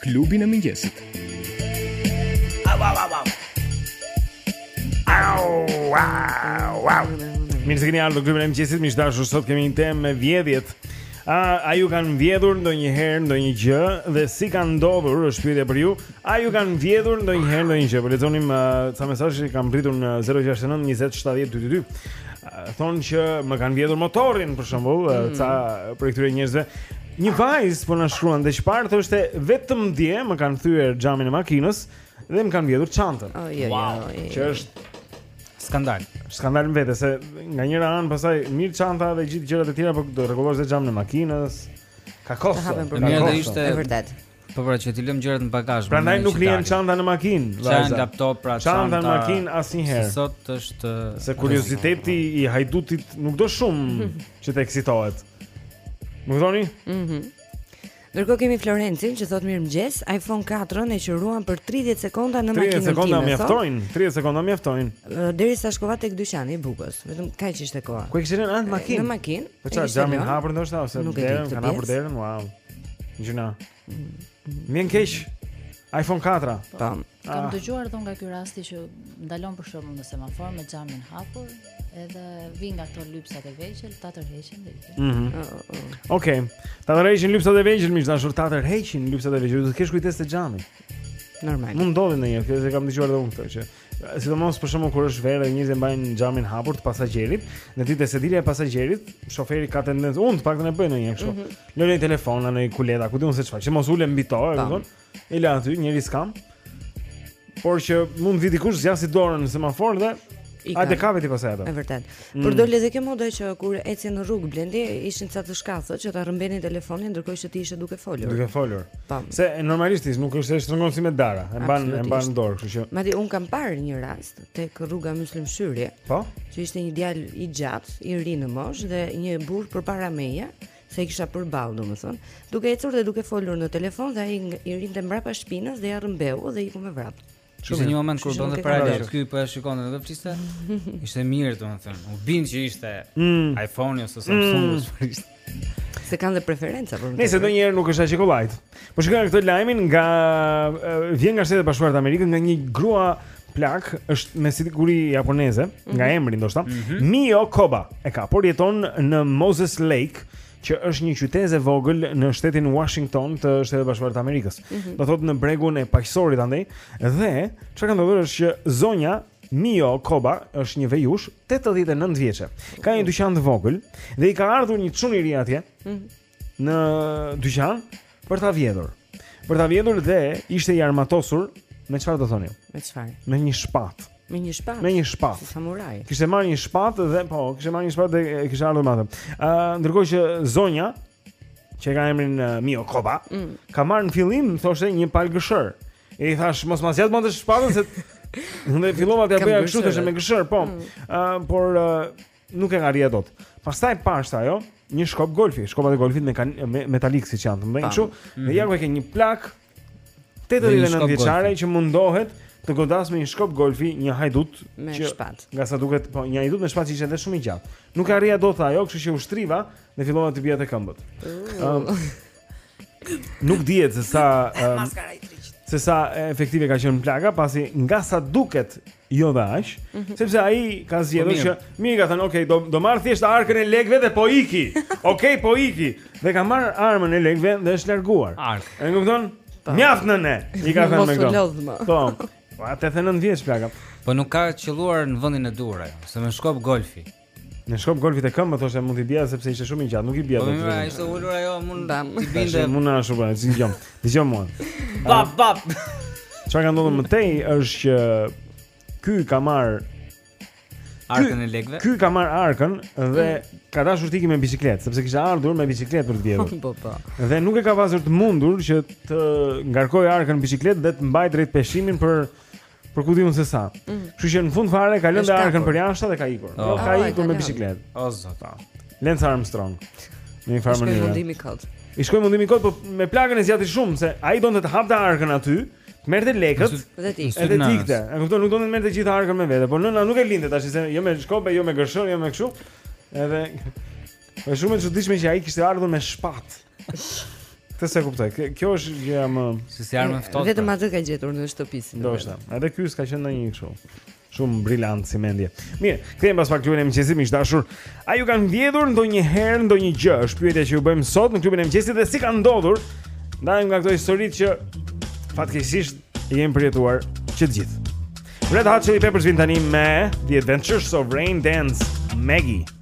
Klubin e mëngjesit. Au au au au. Au au au. Mirë se keni ardhur në klubin e mëngjesit. Miq të dashur sot kemi një temë me vjedhjet. A a ju kanë vjedhur ndonjëherë ndonjë gjë dhe si ka ndodhur është pyetja për ju. A ju kanë vjedhur ndonjëherë ndonjë gjë? Po lexonim uh, ca mesazhe që kanë mbërritur në 069 20 70 222. Uh, thonë që më kanë vjedhur motorin për shembull, uh, ca prej këtyre njerëzve. Një vajzë po na shkruan dhe çfarë thoshte vetëm dje më kanë thyer xhamin e makinës dhe më kanë vjedhur çantën. Oh, jo, wow, jo, që është skandal. Skandal më vete se nga njëra anë pastaj mirë çanta dhe gjithë gjërat e tjera po do rregullosh dhe xhamin e makinës. Ka kosto. Ka kosto. Është e vërtetë. Po pra që t'i lëmë gjërat në bagazh. Prandaj nuk lihen çanta në makinë, vajza. Çanta, laptop, pra çanta. Çanta në makinë asnjëherë. S'do të thotë se kurioziteti i hajdutit nuk do shumë që të eksitohet. Më kuptoni? Mhm. Mm Ndërkohë kemi Florencin që thotë mirëmëngjes, iPhone 4-ën e qëruan për 30 sekonda në makinën time. 30 sekonda mjaftojnë, 30 sekonda mjaftojnë. Derisa shkova tek dyqani i bukës, vetëm kaq ishte koha. Ku e kishte lënë, në makinë? Në makinë. Po çfarë, xhamin hapur ndoshta ose derën, kanë hapur derën, wow. Gjynah. Më vjen keq. iPhone 4. Tam. Kam ah. dëgjuar dhe unë nga këto rastet që ndalon për shembull në semafor me xhamin hapur, edhe vijnë nga këto lypsat e vegjël, ta tërheqin dhe ikën. Mhm. Mm oh, oh, oh. Okej. Okay. Ta tërheqin lypsat e vegjël, miq të dashur ta tërheqin lypsat e vegjël, do të kesh kujdes te xhami. Normal. Mund të ndodhin ndonjëherë, po e kam dëgjuar edhe unë këtë që Sidomos për shembull kur është verë dhe njerëzit mbajnë xhamin hapur të pasagjerit, e di ti, sedilja e pasagjerit, shoferi ka tendencë, unë të paktën e bëj ndonjëherë kështu. Mm -hmm. Lë aty telefona, ndonjë kuletë, ku di unë se çfarë, që mos të ulem mbi to, e kupton? E lë aty, njeri s'kam. Por që mund të vijë dikush të zgjasë dorën në semafor dhe ai t'i ka avitur pastaj ato. Është vërtet. Mm. Por doli edhe kjo moda që kur ecje në rrugë Blendi, ishin ca të shkathët që ta rrëmbenin telefonin ndërkohë që ti ishe duke folur. Duke folur. Po. Se normalisht is nuk është se e shtrëngon si me dara, e mban e mban në dorë, kështu që. Madje unë kam parë një rast tek rruga Myslim Shyri. Po. Që ishte një djalë i gjatë, i ri në moshë dhe një burrë përpara meje se e kisha përballë domethën, duke ecur dhe duke folur në telefon dhe ai i rrinte mbrapa shpinës dhe ia rrëmbeu dhe iku me vrap. Ishte një moment kur bënte paralel, ky po e shikonte edhe fliste. Ishte mirë domethënë. U bind që ishte mm. iPhone ose Samsung mm. çfarë ishte. Se kanë dhe preferenca për Nëse ndonjëherë nuk është aq e lajthitur. Po shikoj këtë lajmin, na vjen nga Shtetet e Bashkuara të Amerikës nga një grua plakë është me siguri japoneze, mm -hmm. nga mhm. emri ndoshta. Mm -hmm. Mio Koba e ka, por jeton në Moses Lake që është një qytezë e vogël në shtetin Washington të Shteteve të Bashkuara të Amerikës. Mm -hmm. Do të thotë në bregun e Paqësorit andej dhe çka ka ndodhur është që zonja Mio Koba është një vejushë 89 vjeçe. Ka një dyqan të vogël dhe i ka ardhur një çun i ri atje. Mm -hmm. Në dyqan Për ta vjedhur. Për ta vjedhur dhe ishte i armatosur me çfarë do thoni? Me çfarë? Me një shpatë. Me një shpatë. Me një shpatë. Samuraj. Kishte marrë një shpatë dhe po, kishte marrë një shpatë dhe kishte ardhur me atë. Ë, uh, ndërkohë që zonja që ka emrin uh, Mio Koba, mm. ka marrë në fillim thoshte një palë gërshërë. E i thashë mos ma zgjat më atë shpatën se Unë fillova t'ia bëja kështu tash me gërshërë, po. Ëh, mm. uh, por uh, Nuk e arrija dot. Pastaj pashë, tha ajo, një shkop golfi, shkopinjtë e golfit me me metalikë siç janë, më kështu. Mm -hmm. Ja ku e ke një plakë 89 vjeçare që mundohet të godasë me një shkop golfi, një hajdut me që, shpatë. Nga sa duket, po një hajdut me shpatë që ishte edhe shumë i gjatë. Nuk e arrija dot tha ajo, kështu që u shtriva dhe fillova t'i bija te këmbët. Ëm uh. Nuk dihet se sa um, se sa efektive ka qenë plaka, pasi nga sa duket Jo dhe aq, mhm. sepse ai ka zgjedhur po që mirë i ka thënë, "Ok, do do marr thjesht arkën e lekëve dhe po iki." Ok, po iki. Dhe ka marrë armën e lekëve dhe është larguar. Arkën. E kupton? Mjaft nëne. I ka thënë me këtë. Po. Po 89 vjeç plaka. Po nuk ka qelluar në vendin e duhur ajo, se me shkop golfi. Me shkop golfi te këmbë thoshte mund t'i bija sepse ishte shumë i gjatë, nuk i bija. Po ai ishte ulur ajo mund t'i binte. Ai mund na ashtu bën, dëgjomë. Dëgjomë mua. Bap bap. Çfarë ka ndodhur më tej është që ky ka marrë arkën e lekëve. Ky ka marrë arkën dhe mm. ka dashur të ikë me biçikletë, sepse kishte ardhur me biçikletë për të vjedhur. Po po. Dhe nuk e ka pasur të mundur që të ngarkojë arkën në biçikletë dhe të mbajë drejtpeshimin për Për ku di unë se sa. Mm. Kështu që në fund fare ka lënë arkën përjashta dhe ka ikur. Oh. Jo, ka oh, ikur me biçikletë. O zot. Lance Armstrong. Në një farë mënyrë. Ishte mundimi kot. I shkoi mundimi kot, por me plakën e zgjati shumë se ai donte të hapte arkën aty. Të merrte lekët dhe të i. Edhe të ikte. E kupton, nuk donte të merrte gjithë arkën me vete, por nëna nuk e linte tash se jo me shkop, jo me gërshërë, jo me kështu. Edhe është shumë e çuditshme që ai kishte ardhur me shpatë. Këtë s'e kuptoj. Kjo është gjëja më si si armë e ftohtë. Vetëm atë ka gjetur në shtëpi si. Ndoshta. Edhe ky s'ka qenë ndonjë kështu. Shumë brilant si mendje. Mirë, kthehemi pas pak në klubin e mëngjesit miq të dashur. A ju kanë vjedhur ndonjëherë ndonjë gjë? Është pyetja që ju bëjmë sot në klubin e mëngjesit dhe si ka ndodhur? Ndajmë nga këto historitë që fatkeqësisht i kemi përjetuar që të gjithë. Red Hot Chili Peppers vijnë tani me The Adventures of Rain Dance Maggie.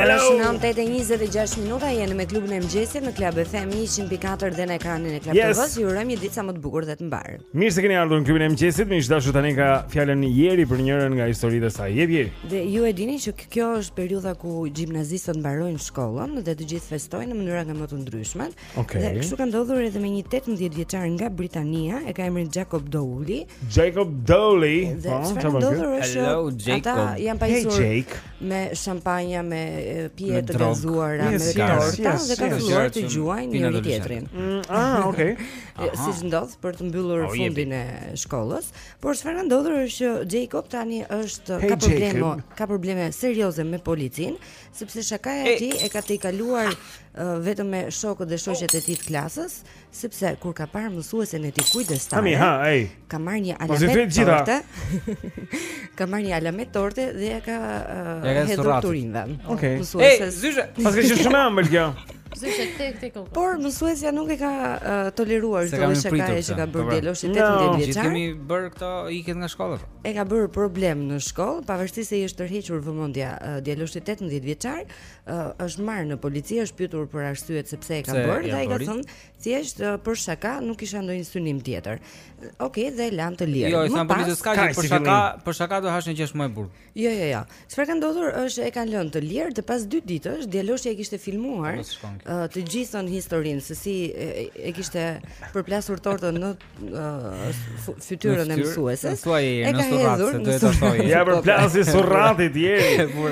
Ora është 9:26 minuta jeni me klubin e mëngjesit në Club FM 104 dhe në ekranin e Club TV-s. Yes. Ju urojmë një ditë sa më të bukur dhe të mbarë. Mirë se keni ardhur në klubin e mëngjesit. Miq të dashur tani ka fjalën Jeri për njërën nga historitë e saj. Jepi Jeri. Dhe ju e dini që Kjo është periudha ku gjimnazistët mbarojnë shkollën dhe të gjithë festojnë në mënyra nga më të ndryshmet. Okej. Dhe kështu ka ndodhur edhe me një 18 vjeçar nga Britania, e ka emrin Jacob Dowley. Jacob Dolly. Dhe Po, çfarë çfarë ka bërë ky? ndodhur është që Hello, ata Jacob. janë Hey pajisur Jake. me shampanja, me e, pije Me të drogë. gazuara, Yes, me yes, torta yes, dhe kanë yes. filluar Gjëra të që gjuajnë pinë njëri adoleshentët. tjetrin. Mm, ah, okay. E, Aha. Siç ndodh për të mbyllur Oh, jepi. fundin e shkollës, Por çfarë ka ndodhur është që Jacob tani është hey, ka probleme, Jacob. ka probleme serioze me policinë, sepse shakaja e tij e ka tejkaluar uh, vetëm me shokët dhe shoqet e tij të klasës, sepse kur ka parë mësuesen e tij kujdestare. Tani ha, ej. Ka marrë një alamet torte. ka marrë një alamet torte dhe ia ka uh, hedhur turinve. Okej. Okay. Ej, zyshe. Paske qenë shumë e ëmbël kjo. Zyshe tek tek apo? Por mësuesja nuk e ka uh, toleruar këtë shaka e që ka bërë djaloshi 18 vjeçar. Ne gjithë kemi bërë këto iket nga shkolla. Po. E ka bërë problem në shkollë, pavarësisht se i është tërhequr vëmendja uh djaloshi 18 vjeçar, uh, është marrë në polici, është pyetur për arsyet se pse e ka bërë dhe ai ka thënë thjesht uh, për shaka, nuk kisha ndonjë synim tjetër. Okej, okay, dhe e lanë të lirë. Jo, i tha polici s'ka për shaka, për shaka do hash një gjashtë muaj burg. Jo jo jo. Çfarë ka ndodhur është e kanë lënë të lirë dhe pas dy ditësh djaloshi e kishte filmuar po, të gjithën historinë se si e kishte përplasur tortën në fytyrën e mësueses. E ka hedhur në surrat. Ia po, po. përplasi surratit i ziu.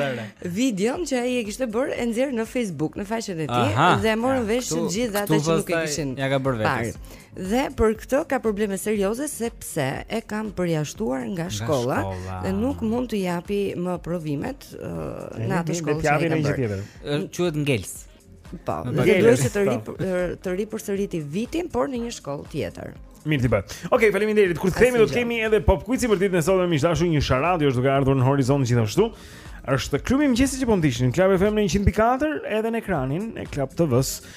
Videon që ai e kishte bërë e nxjerr në Facebook, në faqen e tij dhe e morën vesh të gjithë ata që nuk e kishin. Ia ka bërë vetë. Dhe për këtë ka probleme serioze sepse e kanë përjashtuar nga shkolla dhe nuk mund të japi më provimet në atë shkollë që ai ka bërë. Quhet ngelës. Po, dhe duhet që të ri të ripërsërisi vitin, por në një shkollë tjetër. Mirë t'i bëhet. Okej, okay, faleminderit. Kur të kthehemi do të kemi edhe pop quizin për ditën e sotme, miq të dashur, një sharadio është duke ardhur në horizont gjithashtu. Është klubi i mëngjesit që po ndiqni në Club FM në 104 edhe në ekranin e Club TV-së.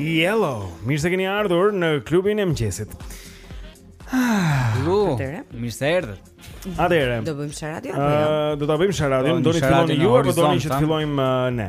Yellow. Mirë se keni ardhur në klubin e mëngjesit. Lu, mirë se erdhët. Atëherë. Do bëjmë sharadio apo jo? Ëh, do ta bëjmë sharadio, do të fillojmë ju apo do të fillojmë ne?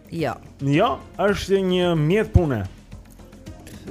Jo. Jo, është një mjet pune.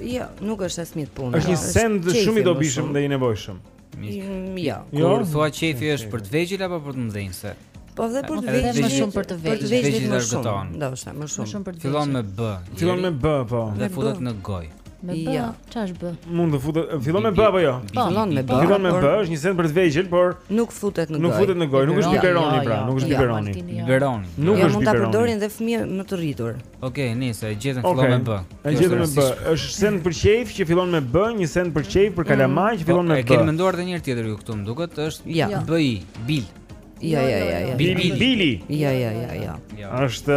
Jo, nuk është as mjet pune. Është një send shumë i dobishëm dhe i nevojshëm. Mm, jo. jo. Kur thua qejfi është për të vegjël apo për të mëdhenj se? Po dhe për të vegjël më shumë për të vegjël. Për të vegjël më shumë. Ndoshta më shumë. Fillon me B. Fillon me B, po. Dhe futet në gojë. Me B, ja. ça është B? Mund të futet, fillon me B apo jo? Po, fillon me B. Fillon me B, është një send për të vegjel, por nuk futet në gojë. Nuk futet në gojë, nuk është biberoni pra, nuk është biberoni. Biberoni. Nuk është biberoni. Mund ta përdorin dhe fëmijët më të rritur. Okej, nice, e gjetën fillon me B. E gjetën me B. Është send për qejf që fillon me B, një send për qejf për kalamaj që fillon me B. E keni menduar edhe një herë tjetër ju këtu, më duket, është BI, bil. Ja, ja, ja, ja. Bili, bili. Ja, ja, ja, ja. Është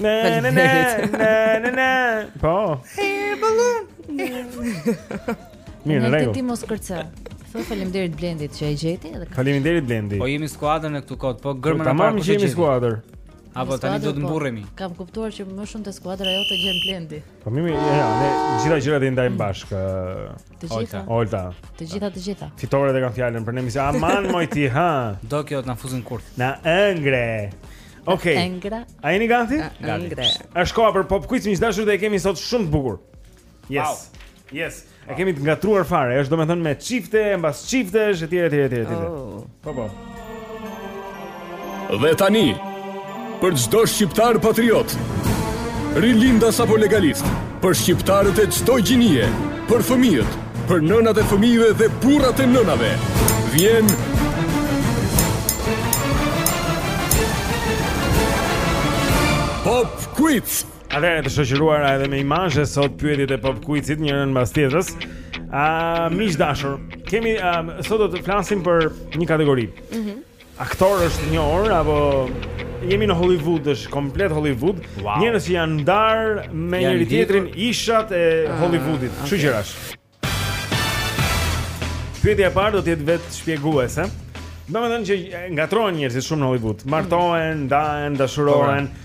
Ne ne ne ne ne ne. Po. Hey balloon. Mirë, ne ti mos kërce. Thuaj faleminderit Blendit që e gjeti edhe. Faleminderit Blendi. Po jemi skuadër në këtë kod, po gërmë na parë. Po jemi skuadër. Apo tani do të po. mburremi. Kam kuptuar që më shumë te skuadra jote gjen Blendi. Po mirë, ja, ja, ne gjitha gjërat i ndajmë bashkë. Të gjitha. Olta. Të gjitha, të gjitha. Fitoret e kanë fjalën për ne, misi. Aman moj ti, ha. Do kjo të na fusi n'kurth. Na hëngre. Okej. Okay. Hëngra. A jeni gati? Gati. Është koha për pop quiz miq të dashur dhe e kemi sot shumë të bukur. Yes. Wow. Yes. Wow. E kemi të ngatruar fare, është domethënë me çifte, mbas çiftesh etj etj etj etj. Oh. Po po. Dhe tani për çdo shqiptar patriot, rilindas apo legalist, për shqiptarët e çdo gjinie, për fëmijët, Për nënat e fëmijëve dhe burrat e nënave vjen Pop Quiz. Atëherë të shoqëruara edhe me imazhe sot pyetjet e Pop Quizit njërën mbas tjetrës. A miq të dashur, kemi a, sot do të flasim për një kategori. Mhm. Mm Aktorë shumë të njohur a po jemi në Hollywood, është komplet Hollywood. Wow. Njerëz që janë ndar me njëri-tjetrin ishat e ah, Hollywoodit. Kështu okay. gjërash. Pyetja e parë do të jetë vetëshpjeguese. Domethënë që ngatrohen njerëzit shumë në Hollywood. Martohen, ndahen, dashurohen.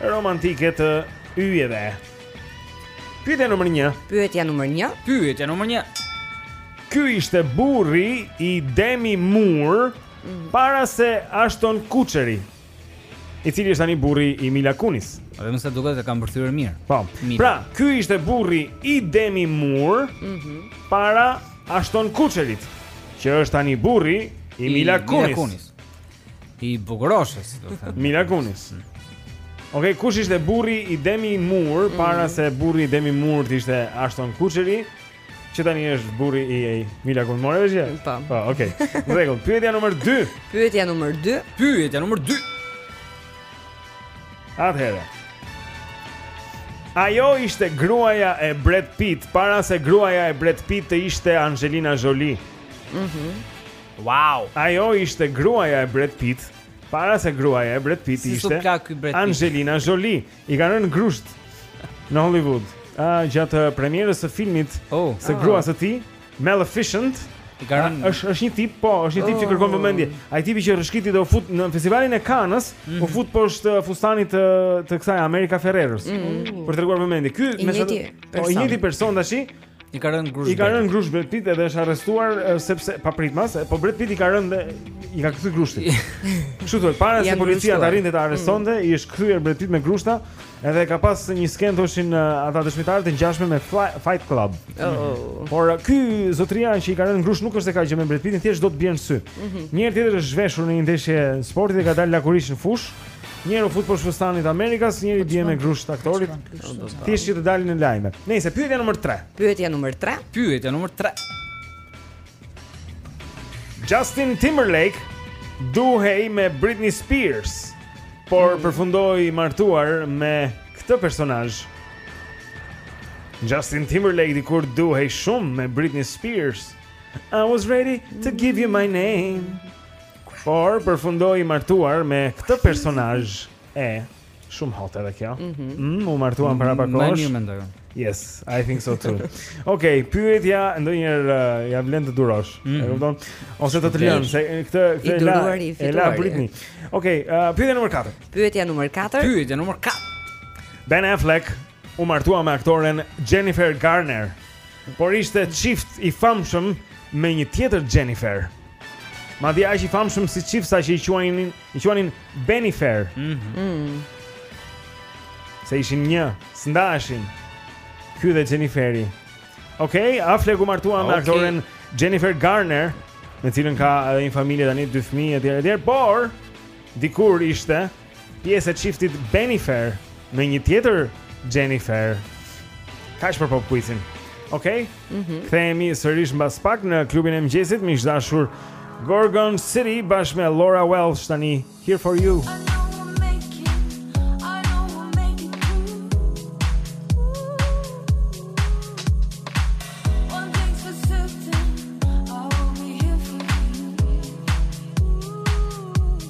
Romantike të yjeve. Pyetja numër një. Pyetja numër një. Pyetja numër një. Ky ishte burri i Demi Moore mm. para se Ashton Kutcheri. I cili është tani burri i Mila Kunis. Dhe me sa duket e ka mbërthyer mirë. Po. Pra, ky ishte burri i Demi Moore mm -hmm. para Ashton Kutcherit, që është tani burri i Mila Kunis. I bukuroshes, domethënë. Mila Kunis. Okej, okay, kush ishte burri i Demi Moore mm -hmm. para se burri i Demi Moore të ishte Ashton Kutcheri? Që tani është burri i e Mila Kunis. More vesh? Po. Po, okej. Okay. Në rregull, pyetja numër 2. Pyetja numër 2. Pyetja numër 2. Atëherë. Ajo ishte gruaja e Brad Pitt para se gruaja e Brad Pitt të ishte Angelina Jolie. Mhm. Mm Wow. Ajo ishte gruaja e Brad Pitt, para se gruaja e Brad Pitt të ishte Angelina Jolie. I kanë rënë grusht në Hollywood. Ah, gjatë premierës së filmit oh. së ah. gruas së tij, Maleficent. Garan... është është një tip, po, është një tip oh. që kërkon vëmendje. Ai tipi që rrëshqiti dhe u fut në festivalin e Cannes, mm -hmm. u mhm. fut poshtë uh, fustanit të uh, të kësaj America Ferrerës. Mm -hmm. Për të tërhequr vëmendje. Ky me sa po i njëjti person tash, I ka rënë grusht. I ka rënë grusht Brad Pitt edhe është arrestuar sepse papritmas, po Brad Pitt i ka rënë dhe i ka kthy grushtin. Kështu thotë, para se policia të arrinte ta arrestonte, mm. i është kthyer Brad Pitt me grushta, edhe ka pas një skenë thoshin ata dëshmitarë të ngjashme me Fight Club. Oh. Por ky zotria që i ka rënë grusht nuk është se ka gjë me Brad Pittin, thjesht do të bjerë në sy. Mm -hmm. Një tjetër është zhveshur në një ndeshje sporti dhe ka dalë lakuriq në fushë. Njëri u fut poshtë fustanit të Amerikës, njëri i bie me grusht aktorit. Thjesht që të dalin në lajme. Nejse, pyetja numër 3. Pyetja numër 3. Pyetja numër 3. Justin Timberlake duhej me Britney Spears, por mm. përfundoi i martuar me këtë personazh. Justin Timberlake dikur duhej shumë me Britney Spears. I was ready to give you my name. Por përfundoi i martuar me këtë personazh e shumë hot edhe kjo. Mm -hmm. mm, u martuan para pak kohësh. Më mirë mendoj unë. Yes, I think so too. Okej, okay, pyetja ndonjëherë uh, ia vlen të durosh. Mm -hmm. E kupton? Ose të të lënë, se këtë këtë e la. E la Britney. Okej, okay, uh, pyetja numër 4. Pyetja numër 4. Pyetja numër 4. Ben Affleck u martua me aktoren Jennifer Garner. Por ishte çift i famshëm me një tjetër Jennifer. Madje aq i famshëm si çift sa që i quanin i quanin Bennifer. Mhm. Mm Se ishin një, s'ndaheshin. Ky dhe Jenniferi. Okej, okay, Affleck u martua okay. me aktoren Jennifer Garner, me të cilën ka edhe një familje tani, dy fëmijë etj etj, por dikur ishte Pjesë e çiftit Bennifer me një tjetër Jennifer. Kaq për pop quizin. Okej. Okay? Mm -hmm. Kthehemi sërish mbas pak në klubin e mëngjesit, miq të dashur. Gorgon City bashkë me Laura Welsh tani Here for you. I know.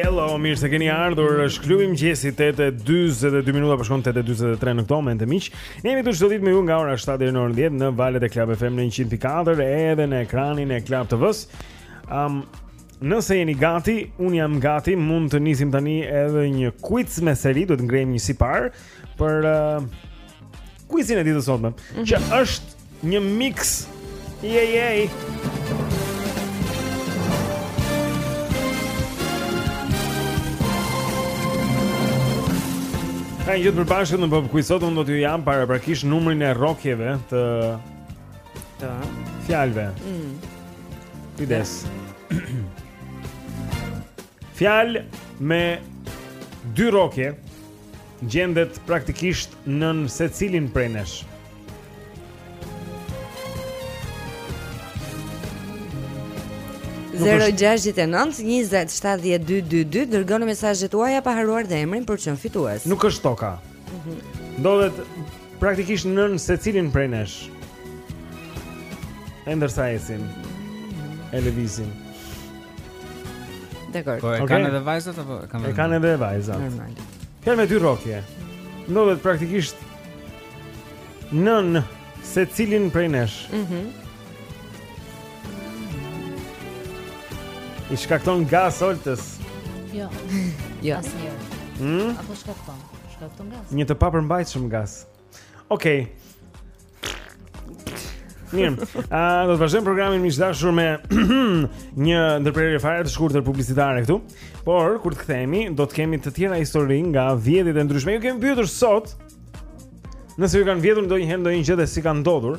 Hello, mirë se keni ardhur. Është klubi i mëngjesit 8:42 minuta, po shkon 8:43 në këto momente miq. Ne jemi këtu çdo ditë me ju nga ora 7 deri në orën 10 në valët e Club FM në 104 edhe në ekranin e Club TV-s. Um, Nëse jeni gati, unë jam gati, mund të nisim tani edhe një quiz me seri, do të ngrejmë një sipar për uh, quizin e ditës sotme, mm -hmm. që është një mix. Yay yay. Ka një gjë të përbashkët në pop quiz sot, unë do t'ju jap paraprakisht numrin e rokjeve të të fjalëve. Mm. Kujdes. Fjalë me dy rrokje gjendet praktikisht nën secilin prej nesh. Nuk është- 069 20 70 222 dërgoni mesazhet tuaja pa harruar dhe emrin për të qenë fitues. Nuk është toka. Ndodhet praktikisht nën secilin prej nesh. E ndërsa ecim. E lëvizim. Dakord. Po e okay. kanë edhe vajzat apo e kanë? E kanë edhe vajzat. Normal. Kemi dy rrokje. Ndodhet praktikisht nën secilin prej nesh. Mhm. Mm I shkakton gaz Oltës. Jo. Jo. Asnjë. Hm? Apo shkakton? Shkakton gaz. Një të papërmbajtshëm gaz. Okej. Mirë. A do të vazhdojmë programin miq të dashur me një ndërprerje fare të shkurtër publicitare këtu. Por kur të kthehemi, do të kemi të tjera histori nga vjedhjet e ndryshme. Ju kemi pyetur sot nëse ju kanë vjedhur ndonjëherë ndonjë gjë dhe si ka ndodhur.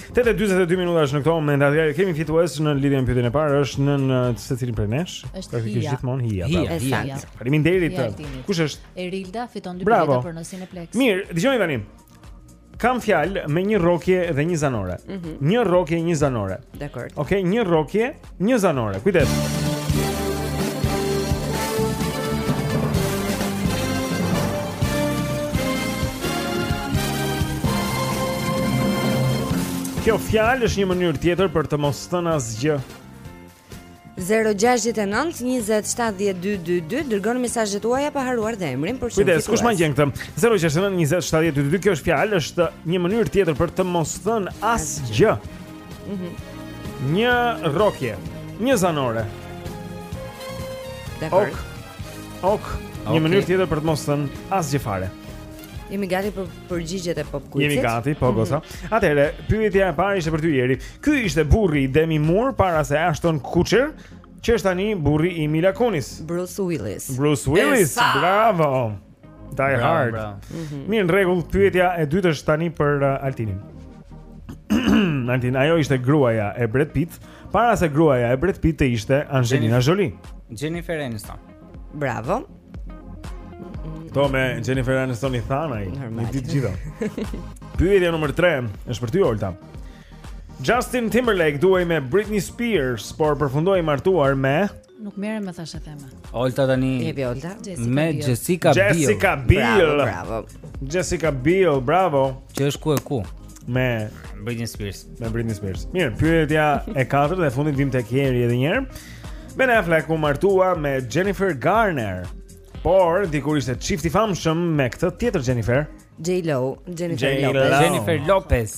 8:42 minuta është në këto momente. A kemi fitues në lidhje me pyetjen e parë, është nën secilin prej nesh. Është kjo gjithmonë hija. Hija, hija. Faleminderit. Kush është? Erilda fiton dy bileta për në Cineplexx. Mirë, dëgjoni tani. Kam fjalë me një rrokje dhe një zanore. Mm -hmm. Një rrokje, një zanore. Dakord. Okej, okay, një rrokje Një zanore, kujdes. Kjo fjalë është një mënyrë tjetër për të mos thënë asgjë. 0-6-9-27-12-2 Dërgoni mesazhet tuaja pa harruar dhe emrin për të qenë fitues kush ma gjen këtë 0-6-9-27-12-2 Kjo është fjalë, është një mënyrë tjetër për të mos thënë asgjë Mhm. Një rrokje, një zanore. Dakord. Ok. Ok. Një okay. mënyrë tjetër për të mos thënë asgjë fare. Jemi gati për përgjigjet e pop quizit. Jemi gati, po mhm. goca. Mm -hmm. Atëherë, pyetja e parë ishte për ty Jeri. Ky ishte burri i Demi Moore para se Ashton Kutcher, që është tani burri i Mila Kunis. Bruce Willis. Bruce Willis, E saktë. bravo. Die Hard. Bra, bra. Mm -hmm. Mirë, në rregull, pyetja e dytë është tani për uh, Altinin. Altin, ajo ishte gruaja e Brad Pitt, para se gruaja e Brad Pitt të ishte Angelina Jolie. Jennifer Aniston. Bravo. Këto me Jennifer Aniston i thanë, ai i di të gjitha. Pyetja nr. 3 është për ty Olta. Justin Timberlake duhej me Britney Spears, por përfundoi i martuar me Nuk merrem me thashetheme. Olta tani. Jepi Olta. Me Jessica Biel. Jessica Biel. Bravo. Jessica Biel, bravo. Që është ku e ku? Me Britney Spears. Me Britney Spears. Mirë, pyetja e katërt dhe e fundit vijmë tek Jeri edhe një herë. Ben Affleck u martua me Jennifer Garner. Por dikur ishte çift i famshëm me këtë tjetër Jennifer. J Lo, Jennifer Lopez. Jennifer Lopez.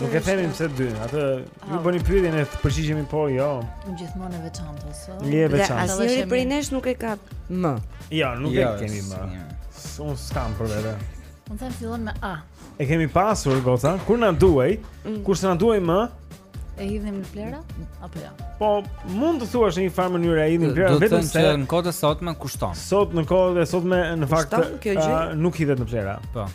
Nuk e themi se dy, atë ju bëni pyetje ne të përgjigjemi po jo. Gjithmonë e veçantë ose. Je e veçantë. Asnjëri prej nesh nuk e ka më. Jo, nuk e jo, kemi më. As unë s'kam për vetë. Unë them fillon me A. E kemi pasur goca, kur na duhej, mm. kur s'na duhej më, E hidhnim në plehra apo jo? Po, mund të thuash në një farë mënyrë e hidhnim plehra vetëm se në kohën e sotme kushton. Sot në kohën e sotme në fakt nuk hidhet në plehra. Po.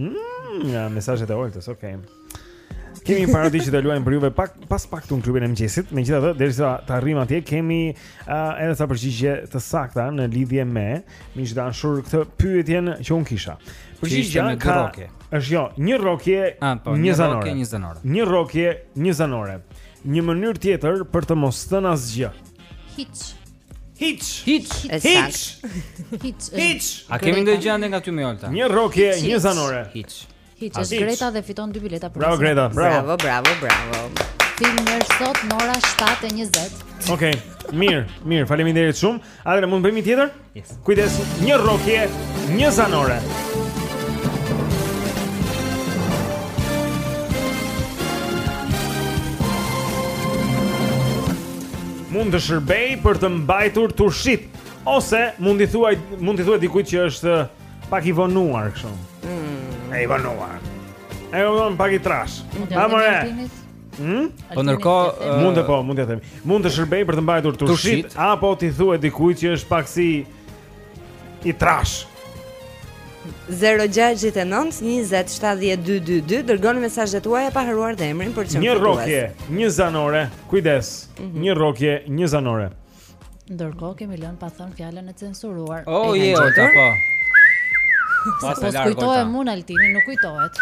Mmm, ja, mesazhet e Oltës, okay. Kemi një parodi që ta luajmë për juve pak pas pak në klubin e mëngjesit. Megjithatë, derisa të arrijmë atje, kemi uh, edhe ca përgjigje të sakta në lidhje me miq të dashur këtë pyetjen që unë kisha. Përgjigja ka rrokje. Është jo, një rrokje, ah, po, një zanore. Një zanore. Një rrokje, një zanore. Një mënyrë tjetër për të mos thënë asgjë. Hiç. Hiç. Hiç. Hiç. Hiç. Hiç. A kemi ndonjë gjë nga ty moj Olta? Një rrokje, një zanore. Hiç. Hiç. Është Greta dhe fiton dy bileta për. Bravo Greta, bravo. Bravo, bravo, bravo. Filmi është sot në orën 7:20. Okej. Mirë, mirë. Faleminderit shumë. Atëherë mund të bëjmë një tjetër? Yes. Kujdes, një rrokje, një zanore. Mund të shërbejë për të mbajtur turshitë ose mund t'i thuash mund t'i thuash dikujt që është pak i vonuar kështu. Mm. E, i vonuar. E, i vonuar pak i trashë. Amore. Hm? Po ndërkohë uh... mund të po, mund të them. Mund të shërbejë për të mbajtur turshitë apo t'i thuash dikujt që është pak si i trashë. 0692070222 dërgoni mesazhet tuaja pa harruar dhe emrin për çfarë. Një rrokje, një zanore. Kujdes. Mm -hmm. Një rrokje, një zanore. Ndërkohë kemi lënë pa thënë fjalën e censuruar. Oh, e Olta po. Sapo kujtohem unë Altini, nuk kujtohet.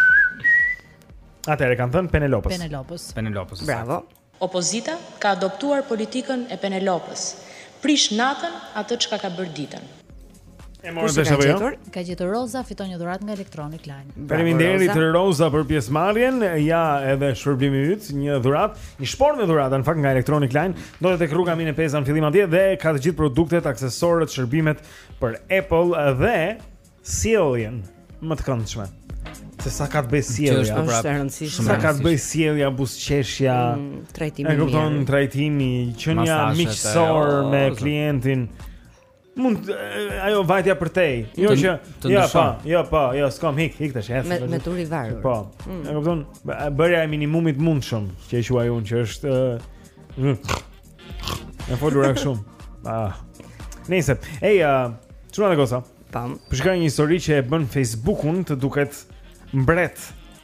Atëherë kanë thënë Penelopës. Penelopës. Penelopës. Bravo. Opozita ka adoptuar politikën e Penelopës. Prish natën atë çka ka bërë ditën. E morën vesh apo jo? Ka gjetur Roza, fiton një dhuratë nga Electronic Line. Faleminderit Roza. Roza për pjesëmarrjen. Ja edhe shpërblimi yt, një dhuratë, një shportë me dhurata në fakt nga Electronic Line. Ndodhet te tek rruga Mine Peza në fillim atje dhe ka të gjithë produktet, aksesorët, shërbimet për Apple dhe sjelljen më të këndshme. Se sa ka të bëjë sjellja, është pra e rëndësishme. Sa ka të bëjë sjellja, buzëqeshja, mm, trajtimi. E kupton trajtimi, qenia miqësor me klientin. Mund ajo vajtja për te. Jo që ja pa, ja pa, ja s'kam ik, ik tash. Me me turi varur. Po. Mm. E kupton? Bërja e minimumit të mundshëm, që e quaj unë që është Në folur e shumë Ah. Nice, ej, uh, çuna, goca Tam. Por ka një histori që e bën Facebookun të duket mbret.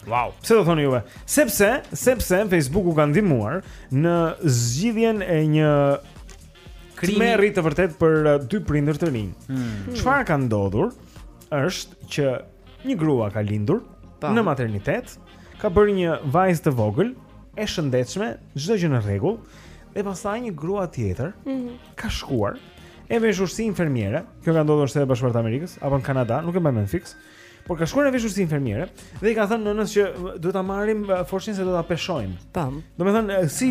Wow. Pse do thoni juve? Sepse, sepse Facebooku ka ndihmuar në zgjidhjen e një krimi të vërtetë për uh, dy prindër të rinj. Hmm. Çfarë hmm. ka ndodhur është që një grua ka lindur pa. në maternitet, ka bërë një vajzë të vogël, e shëndetshme, çdo gjë në rregull, dhe pastaj një grua tjetër, mm -hmm. ka shkuar e veshur si infermiere. Kjo ka ndodhur në Shtetet e Bashkuara të Amerikës apo në Kanada, nuk e mbaj mend fiks. Por ka shkuar e veshur si infermiere dhe i ka thënë nënës që duhet ta marrim uh, foshin se do ta peshojmë. Tam. Domethënë uh, si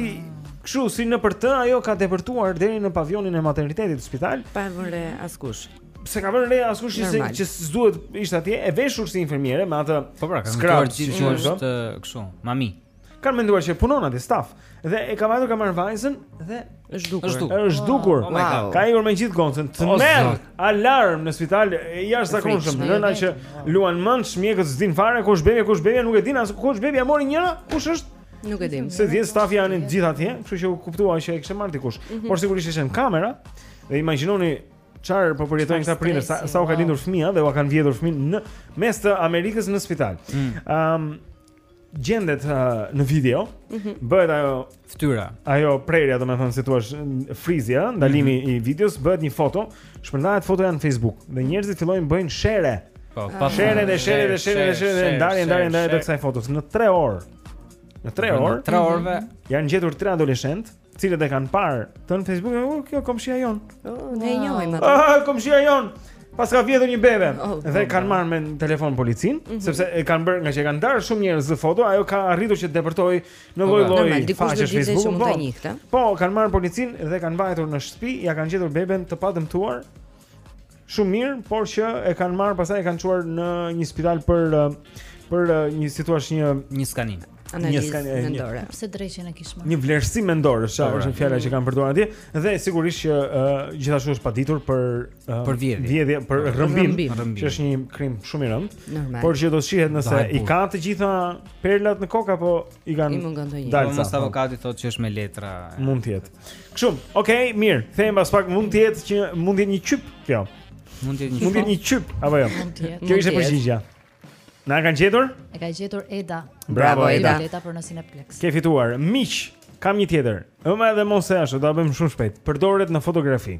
kështu si nëpër të ajo ka depërtuar deri në pavionin e maternitetit spital. Pa vënë askush s'e ka vënë re askush që që s'duhet ishte atje e veshur si infermiere me atë po pra, scrub që është kështu, mami. Kanë menduar që punon atje staf dhe ka vajtur ka marrë vajzën dhe është zhdukur. Është zhdukur. Është zhdukur. Oh wow. Ka ikur me gjithë gocën. Oh, tmerr, alarm në spital e jashtëzakonshëm. Nëna që luan mend, mjekët s'dinë fare ku është bebja, ku është bebja, nuk e di askush, bebja, e mori njëra, kush është? Nuk e dim. Se i gjithë stafi janë të gjithë atje, kështu që u kuptua që e kishte marrë dikush. Mm -hmm. Por sigurisht ishin kamera dhe imagjinoni çfarë po përjetojnë këta prindër, sa sa u ka lindur fëmija dhe u kanë vjedhur fëmijën në mes të Amerikës në spital. Ëm mm. um, gjendet uh, në video, mm -hmm. bëhet ajo fytyra. Ajo prerja, domethënë si thua, frizja, ndalimi mm -hmm. i videos, bëhet një foto, shpërndahet fotoja në Facebook dhe njerëzit fillojnë bëjnë share. Po, pra share dhe share dhe share dhe share dhe ndarje ndarje ndarje të kësaj fotos në 3 orë. Në 3 orë, brenda 3 orëve janë gjetur 3 adoleshentë. cilët e kanë parë atë në Facebook, oh, kjo komshia jonë. Oh, ne e njohim atë. Ah, komshia jonë. Paska vjedhur një bebe oh, dhe oh, kanë marrë me telefon policinë, mm -hmm. sepse e kanë bërë ngaqë e kanë ndarë shumë njerëz këtë foto, ajo ka arritur që të depërtojë në po, lloj-lloj faqesh Facebook. Po, po, kanë marrë policinë dhe kanë vajtur në shtëpi, ia kanë gjetur beben të padëmtuar. Shumë mirë, por që e kanë marrë pastaj e kanë çuar në një spital për për një si thua një një skanim. Një skanim mendor. Pse dreqen e kish marrë? Një vlerësim mendor, është ajo është fjala që kanë përdorur atje dhe sigurisht që gjithashtu është paditur për për vjedhje, vjedhje për rrëmbim, që është një krim shumë i rëndë. Por që do të shihet nëse i ka të gjitha perlat në kokë apo i kanë dalë. Po avokati thotë që është me letra. Mund të jetë. Kështu, okay, mirë. Kthehem pas pak mund të jetë që mund të jetë një çyp kjo. Mund të jetë një çyp. Mund të jetë një çyp apo jo? Mund të jetë. Kjo ishte përgjigja. Na e kanë gjetur? E ka gjetur Eda. Bravo Eda. Eda për nosin e Plex. Ke fituar. Miq, kam një tjetër. Ëma edhe mos e ashtu, do ta bëjmë shumë shpejt. Përdoret në fotografi.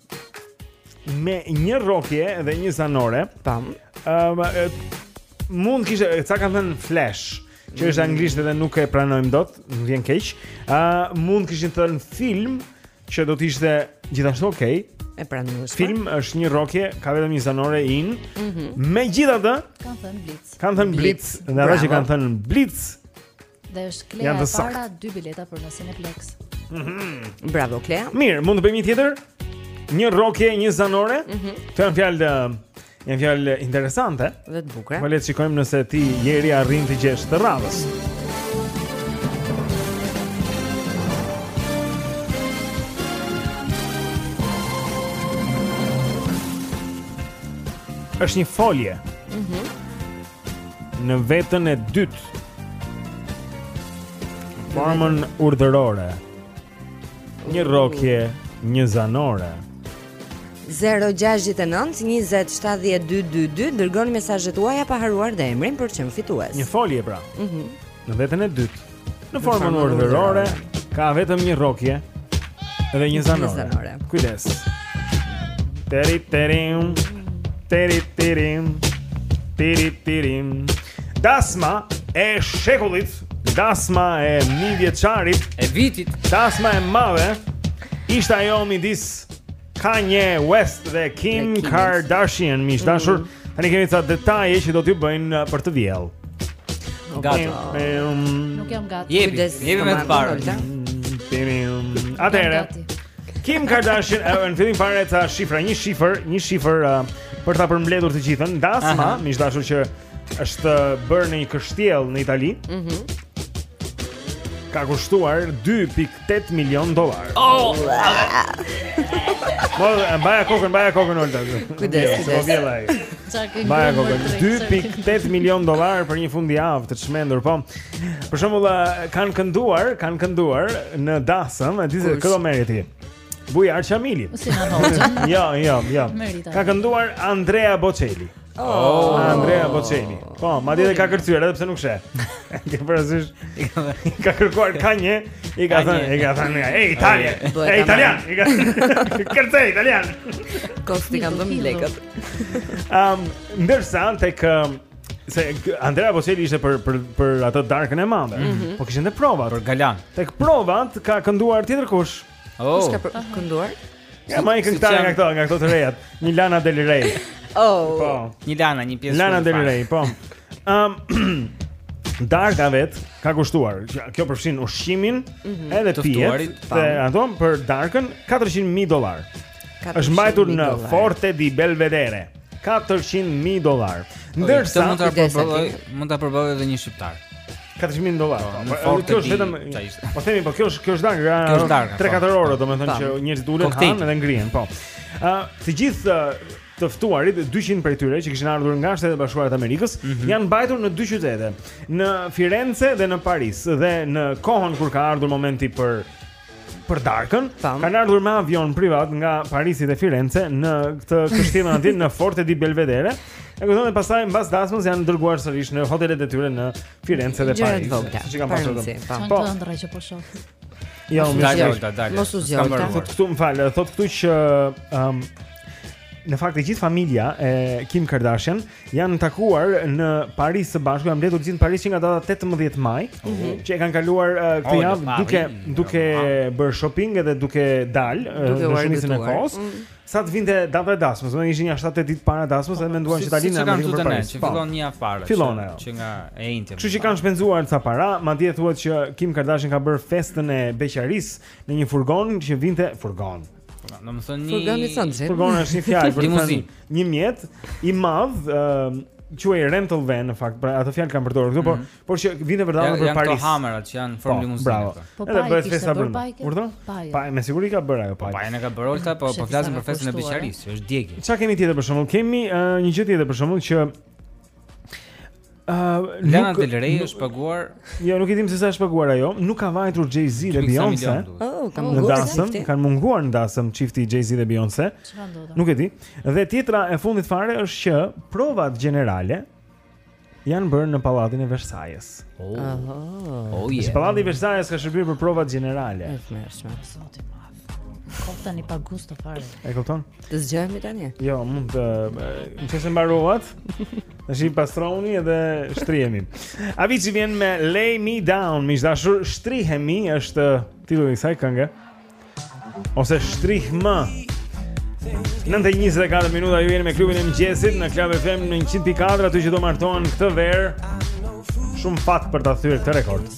me një rrokje dhe një zanore. Tam. Ëm um, mund kishte ca kanë thënë flash, që është anglisht dhe nuk e pranojmë dot, më vjen keq. Ë uh, mund kishin thënë film që do të ishte gjithashtu okay. E pranoj. Film është një rrokje, ka vetëm një zanore, i-në. Mm -hmm. Megjithatë, kanë thënë blitz. Kanë thënë blitz, blitz. dhe ata që kanë thënë blitz është Klea e para dy bileta për në Cineplex. Mhm. Mm Bravo Klea. Mirë, mund të bëjmë një tjetër? Një rrokje, një zanore. Mhm. Mm Këto janë fjalë janë fjalë interesante dhe të bukura. Po le të shikojmë nëse ti Jeri arrin të gjesh të radhës. Është një folje. Mhm. Mm në vetën e dytë. Formën urdhërore. Një rrokje, një zanore. 0-6-9-27-12-2 Dërgoni mesazhet tuaja pa harruar dhe emrin për të qenë fitues Një folje pra mm -hmm. në vetën e dytë, në formën urdhërore, ka vetëm një rrokje dhe një zanore. Kujdes. Teri terim, teri terim, teri terim. Dasma e shekullit, dasma e mijëvjeçarit, e vitit, dasma e madhe ishte ajo midis Kanye West dhe Kim Kardashian miq të mhm. dashur. Tani kemi ca detaje që do t'ju bëjnë uh, për të vjellë. Gati. Nuk jam gati. Jepi, jepi me të parë. Mm, Atëherë. Kim Kardashian, uh, në fillim fare ca shifra, një shifër, një shifër uh, për ta përmbledhur të gjithën. Dasma, miq të dashur që është bërë në një kështjellë në Itali. Mhm. Ka kushtuar 2. 8 milion dollarë. Oh! Po, mbaja kokën, mbaja kokën Olta. Kujdes, po vjen ai. Mbaja kokën. 2.8 milion dollarë për një fundjavë të çmendur, po. Për shembull, kanë kënduar, kanë kënduar në dasëm, e di se këto merr ti. Bujar Qamili. Si na thotë? Jo, jo, jo. Ka kënduar Andrea Bocelli. Oh, Andrea Bocelli. Po, madje edhe ka kërcyer edhe pse nuk sheh. Ti parasysh? Ka kërcyer ka një, i ka thënë, i ka thënë, "Ej, Italia. Ej, italian." I ka thënë kërce italian. Kot s'ti kanë dhënë lekët. Ehm, ndërsa tek ehm, se Andrea Bocelli ishte për për për atë darkën e madhe. Mhm. Po kishin dhe prova për galan. Tek provat ka kënduar tjetër kush? Oh. Kush ka kënduar? Ja m'i gjej këngëtar nga këto, nga këto të rejat. Një Lana Del Rey. Oh. Po. Një Lana, një pjesë. Lana Del Rey, po. Ëm um, darka vetë ka kushtuar. Kjo përfshin ushqimin, mm -hmm. edhe pijet, dhe ato për darkën 400.000 dollar. Është mbajtur në Forte di Belvedere. Mm 400 mijë dollar. Ndërsa mund ta përballoj, mund ta përballoj edhe një shqiptar. 400 mijë dollar. Po, në fort kjo është vetëm Po themi, po kjo është kjo është darkë. Kjo është darkë. 3-4 po. orë, domethënë që njerëzit ulen hanë dhe ngrihen, po. Ë, të gjithë të ftuarit, 200 prej tyre që kishin ardhur nga Shtetet e Bashkuara të Amerikës, mm -hmm. janë mbajtur në dy qytete, në Firenze dhe në Paris. Dhe në kohën kur ka ardhur momenti për për darkën, kanë ardhur me avion privat nga Parisi dhe Firenze në këtë kështjellën atje në Forte di Belvedere. E kupton dhe pastaj mbas dasmës janë dërguar sërish në hotelet e tyre në Firenze dhe Paris. Ç'i kanë pasur këtu? Po. po. Ëndrra që po shoh. Jo, më zgjo. Mos u zgjo. Thotë këtu, më fal, thotë këtu që ëm um, në fakt e gjithë familja e Kim Kardashian janë takuar në Paris së bashku, janë mbledhur gjithë në Paris që nga data 18 maj, mm -hmm. dhe e kanë kaluar uh, këtë oh, javë duke duke bërë shopping edhe duke dalë në shumicën e kohës. Mm. Sa të vinte data e dasmës, me ishin nja 7 ditë para dasmës dhe menduan që tani në Amerikën për Paris. Që po. fillon një javë para. Fillon ajo. Që nga e enjtja. Kështu që kanë shpenzuar ca para, madje thuhet që Kim Kardashian ka bërë festën e beqarisë në një furgon që vinte furgon. Domethënë një furgon i thënë. Furgon është një fjalë për një mjet i madh, ë ehm, quhej rental van në fakt, pra ato fjalë kanë përdorur këtu, mm -hmm. por por që vinte vërdallë nëpër Paris. Janë hamerat që janë në formë po, limuzinë. Bravo. Po, Edhe bëhet festa për bajkë. Urdhëro? Pa, me siguri ka bërë ajo pa. Pa, ne ka bërë Olta, po po flasim për festën e beqarisë, që është djegje. Çfarë kemi tjetër për shembull? Kemi uh, një gjë tjetër për shembull që Uh, Lana nuk, Del Rey është paguar. Jo, nuk e dim se sa është paguar ajo. Nuk ka vajtur Jay-Z dhe Beyoncé. Oh, ka munguar në dasëm, kanë munguar në dasëm çifti Jay-Z dhe Beyoncé. Nuk e di. Dhe tjetra e fundit fare është që provat gjenerale janë bërë në pallatin e Versailles. Oh. Oh, yeah. Si pallati i Versailles ka shërbyer për provat gjenerale. Është më shumë zoti madh. Kofta një pa gusto fare. E kupton? Të zgjemi tani. Jo, mund të në qoftë se mbaruat. Tash i pastroni edhe shtrihemi. Avicii vjen me Lay Me Down, miq të dashur shtrihemi është titulli i kësaj kënge. Ose shtrih më. 9:24 minuta ju jeni me klubin e mëngjesit në Club FM në 104 ata që do martohen këtë verë. Shumë fat për ta thyer këtë rekord.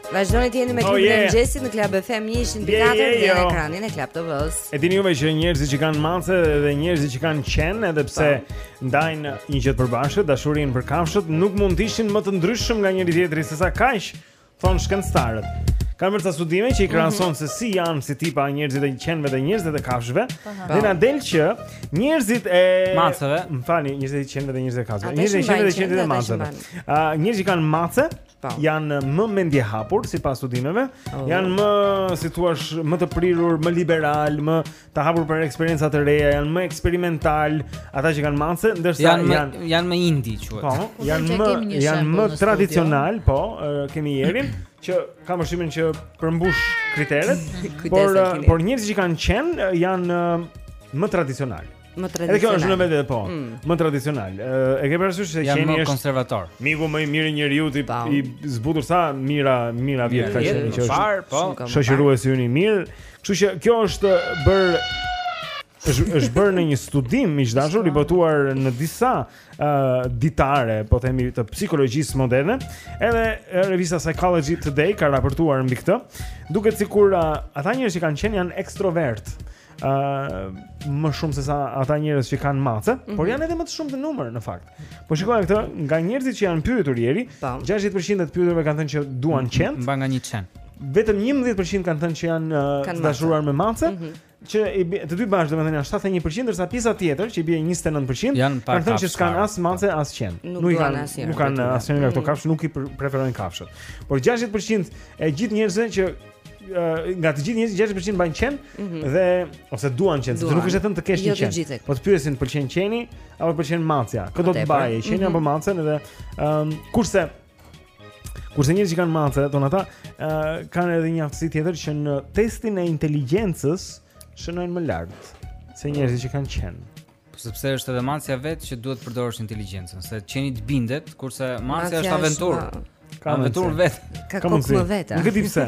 Vazhdoni të jeni me klubin oh, yeah. e mëngjesit në Club FM 104 yeah, yeah, yeah, në ekranin e Club TV-së. E dini juve që njerëzit që kanë mace dhe njerëzit që kanë qen, edhe pse po. ndajnë një gjë të përbashkët, dashurinë për kafshët, nuk mund të ishin më të ndryshëm nga njëri tjetri sesa kaq, thonë shkencëtarët. Kanë bërë studime që i mhm. krahasojnë mm -hmm. se si janë si tipa njerëzit e qenve dhe njerëzit e kafshëve. Dhe na del që njerëzit e maceve, më falni, njerëzit e qenve dhe njerëzit e kafshëve. Njerëzit e qenve dhe njerëzit e maceve. Ë, njerëzit kanë mace, Po. Janë më mendjehapur sipas studimeve, oh. janë më, si të thuash, më të prirur, më liberal, më të hapur për eksperienca të reja, janë më eksperimental, ata që kanë mace, ndërsa janë janë më, janë më indie quhet. Po, janë më janë më tradicional, po, kemi Jerin që kam përshtypjen që përmbush kriteret, por por njerëzit që kanë qen janë më tradicional. Më tradicional. Edhe kjo është në vetë po. Mm. Më tradicional. E ke parasysh se qeni është më konservator. Miku më i mirë i njeriut i zbutur sa mijëra, mijëra vjet ka qenë që është. Po. Shoqëruesi ynë i mirë. Kështu që kjo është bërë është është bër në një studim miq të dashur i botuar në disa uh, ditare, po themi të psikologjisë moderne, edhe revista Psychology Today ka raportuar mbi këtë, duket sikur uh, ata njerëz që kanë qen janë ekstrovertë ë më shumë se sa ata njerëz që kanë mace, mm -hmm. por mhm. janë edhe më të shumtë në numër në fakt. Po shikojmë këtë, nga njerëzit që janë pyetur Jeri, 60% e të pyeturve kanë thënë që duan mhm. qen. Mbajnë nga një qen. Vetëm 11% kanë thënë që janë të dashuruar me mace. Mm -hmm që i bie të dy bashkë domethënë janë 71% ndërsa pjesa tjetër që i bie 29% kanë thënë se s'kanë as mace as qen. Nuk kanë asnjë. Nuk kanë asnjë nga këto mm. kafshë, nuk i preferojnë kafshët. Por 60% e gjithë njerëzve që nga të gjithë njerëzit 60% mbajnë qen mm -hmm. dhe ose duan qen, sepse nuk është e thënë të kesh jo një qen. Po të pyesin të pëlqen qeni apo pëlqen macja? Kë do të mbaje, qenin mm -hmm. apo macën edhe ëm um, kurse kurse njerëzit që kanë mace, thonë ata uh, kanë edhe një aftësi tjetër që në testin e inteligjencës shënojnë më lart se njerëzit që kanë qen. Po sepse është edhe macja vetë që duhet të përdorësh inteligjencën, se qeni të bindet, kurse macja është aventurë. Ka aventurë vetë. Ka kokë më vetë. Nuk e di pse.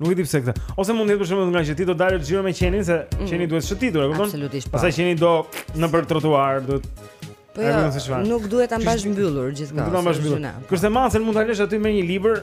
Nuk e di pse këtë. Ose mund të jetë për shembull nga që ti do dalësh xhiro me qenin se mm. qeni duhet shëtitur, e kupton? Absolutisht. Po. Pastaj qeni do nëpër trotuar, do Po jo, nuk duhet ta mbash mbyllur gjithmonë. Nuk duhet ta mbash mbyllur. Kurse macën mund ta lësh aty me një libër,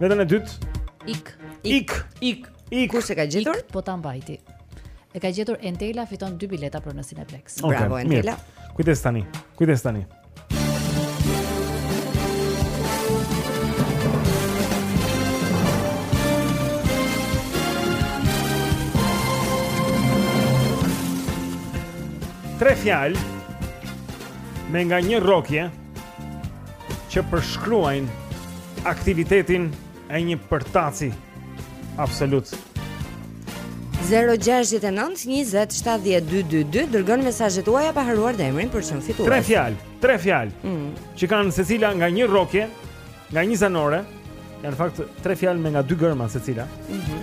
Vetën e dytë. Ik. Ik. Ik. Ik. Kush e ka gjetur? Ik, po ta mbajti. E ka gjetur Entela fiton dy bileta për në Cineplex. Okay, Bravo Entela. Mirë. Kujdes tani. Kujdes tani. Tre fjalë me nga një rrokje që përshkruajnë aktivitetin e një përtaci absolut. 0-6-9-20-70-222 Dërgoni mesazhet tuaja pa harruar dhe emrin për të qenë fitues Tre fjalë, tre fjalë mm. Që kanë secila nga një rrokje Nga një zanore Janë në fakt, tre fjalë me nga dy gërma secila mm -hmm.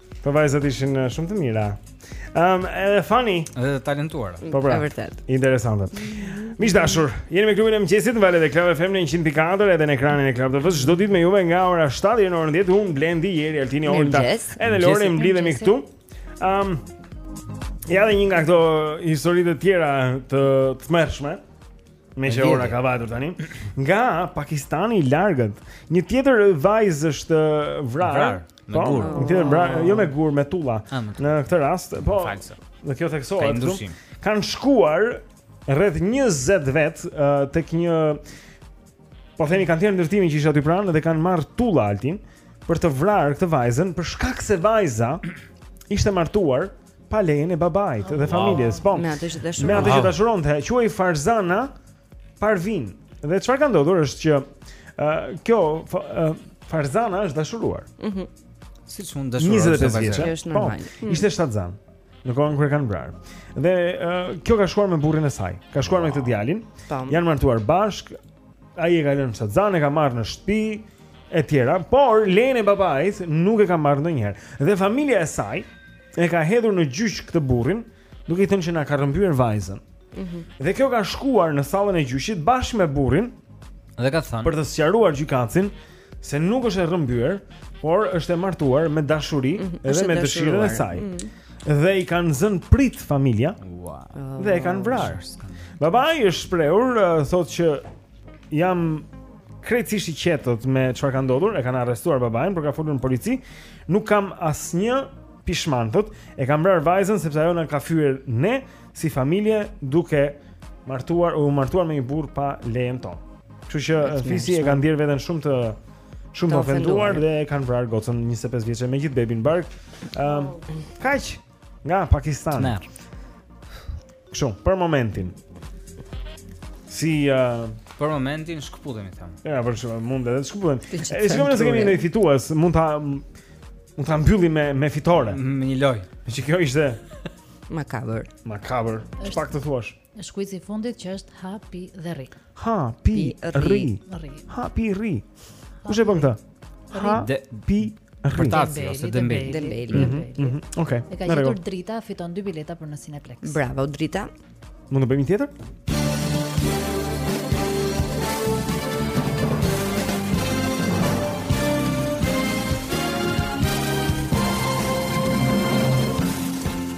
Këto vajzat ishin eh, shumë të mira. Ehm, um, edhe funny, edhe të talentuara. Po pra. E vërtetë. Interesante. Miq të dashur, jeni me klubin e mëngjesit në valët e Club FM në 100.4 edhe në ekranin e Club TV-s çdo ditë me juve nga ora 7 deri në orën 10 unë Blendi Jeri Altini Olta. Edhe Lori mblidhemi këtu. Ehm, um, ja dhe një nga këto histori të tjera të tmerrshme. Meqë ora ka vajtur tani Nga Pakistani i largët Një tjetër vajzë është vrarë Vrarë Me po, gurë Një tjetër vrarë Jo me gurë, me tulla ah, Në këtë rast Po Falsa Në kjo theksohet Ka ndryshim Kanë shkuar Rreth 20 vetë uh, Tek një Po themi kantier ndërtimi që ishte aty pranë Dhe kanë marrë tulla Altin Për të vrarë këtë vajzën Për shkak se vajza Ishte martuar pa lejen e babait dhe familjes. Po. Me atë që dashuron. Me atë që dashuronte, quhej Farzana Parvin. Dhe çfarë ka ndodhur është që uh, kjo uh, Farzana është dashuruar. Mhm. Mm Siç mund dashuruar. 25 vjeçe. Është po, normal. Po. Ishte shtatzënë. Në kohën kur e kanë vrarë. Dhe uh, kjo ka shkuar me burrin e saj. Ka shkuar wow. me këtë djalin. Janë martuar bashkë, Ai e ka lënë shtatzënë, e ka marrë në shtëpi e tjera, por lejen e babait nuk e ka marrë ndonjëherë. Dhe familja e saj e ka hedhur në gjyq këtë burrin, duke i thënë që na ka rrëmbyer vajzën. Mm -hmm. Dhe kjo ka shkuar në sallën e gjyqit bashkë me burrin dhe ka thënë për të sqaruar gjykatësin se nuk është e rrëmbyer, por është e martuar me dashuri mm -hmm, dhe me dëshirën e saj. Mm -hmm. Dhe i kanë zënë pritë familja. Wow. Dhe e kanë vrarë. Babai është shprehur uh, thotë që jam krejtësisht i qetë me çfarë ka ndodhur, e kanë arrestuar babain, por ka folur në polici, nuk kam asnjë pishmanllëk, thotë, e kam vrarë vajzën sepse ajo na ka fyer ne si familje duke martuar u martuar me një burrë pa lejen tonë. Kështu që fisi e ka ndier veten shumë të shumë të ofenduar dhe e kanë vrarë gocën 25 vjeçe me gjithë bebin në bark. Ëm um, kaq nga Pakistani. Kështu, për momentin. Si uh, për momentin shkëputemi them. Ja, për pak mund edhe të shkëputemi. E shikojmë nëse kemi ndonjë fitues, mund ta mund ta mbyllim me me fitore. Me një lojë. Që kjo ishte Makabër. Makabër. Çfarë të thuash? Është kuizi i fundit që është ha pi dhe rri. Ha pi rri. Ha pi rri. Kush e bën këtë? Ha pi Përtaci ose dembeli. Dembeli. Mhm, mhm. Okej. E ka gjetur Drita, fiton dy bileta për në Cineplex. Bravo Drita. Mund të bëjmë një tjetër?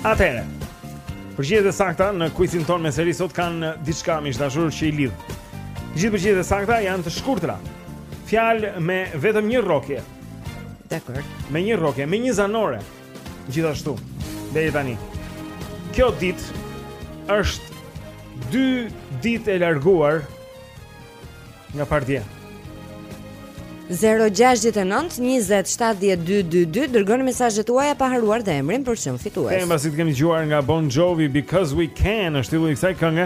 Atëherë. Përgjigjet e sakta në kuizin tonë me seri sot kanë diçka më të dashur që i lidh. Gjithë përgjigjet e sakta janë të shkurtra. Fjalë me vetëm një rrokje. Dakor. Me një rrokje, me një zanore. Gjithashtu, deri tani, kjo ditë është dy ditë e larguar nga pardje. 0-6-9-27-12-22 Dërgoni mesazhet tuaja pa harruar dhe emrin për të qenë fitues Kthehemi mbasi të kemi dëgjuar nga Bon Jovi Because We Can është titulli i kësaj kënge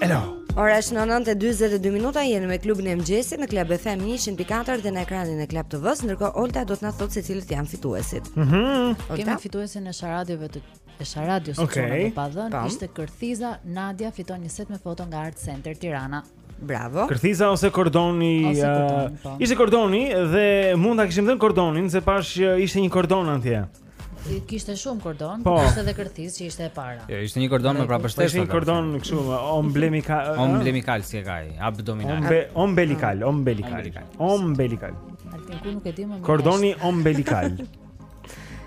Hello. Ora është 9:42 minuta, jeni me klubin e mëngjesit në Club FM 104 dhe në ekranin e Club TV-s, ndërkohë Olta do të na thotë se cilët janë fituesit. Mhm. Mm Kemi fituesin e sharadios të e sharadios okay. që na pa dhënë, ishte Kërthiza Nadia fiton një set me foto nga Art Center Tirana. Bravo. Kërthiza ose kordoni, ose kordoni uh, po. ishte kordoni dhe mund ta kishim dhënë kordonin se pashë ishte një kordon atje. Kishte shumë kordon, po. kishte edhe kërthizë që ishte e para. Jo, ishte një kordon me prapashtesë. Ishte një kordon kështu me omblemikal. Omblemikal si e ka ai, abdominal. Ombe, ombelikal, ombelikal. Ombelikal. Altin ku nuk e di më. Kordoni ombelikal.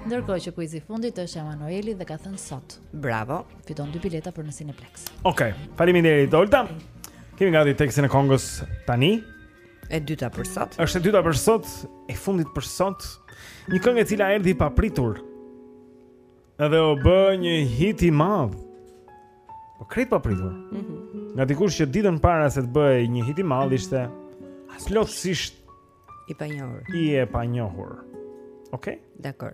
Ndërkohë që kuizi i fundit është Emanueli dhe ka thënë sot. Bravo. Fiton dy bileta për në Cineplex. Okej, okay. faleminderit Olta. Kemi gati tekstin e Kongos tani. E dyta për sot. Është e dyta për sot, e fundit për sot. Një këngë e cila erdhi papritur. Edhe u bë një hit i madh. Po krejt papritur. Mhm. Mm Nga dikush që ditën para se të bëhej një hit i madh ishte plotësisht i panjohur. I e panjohur. Okej. Okay? Dakor.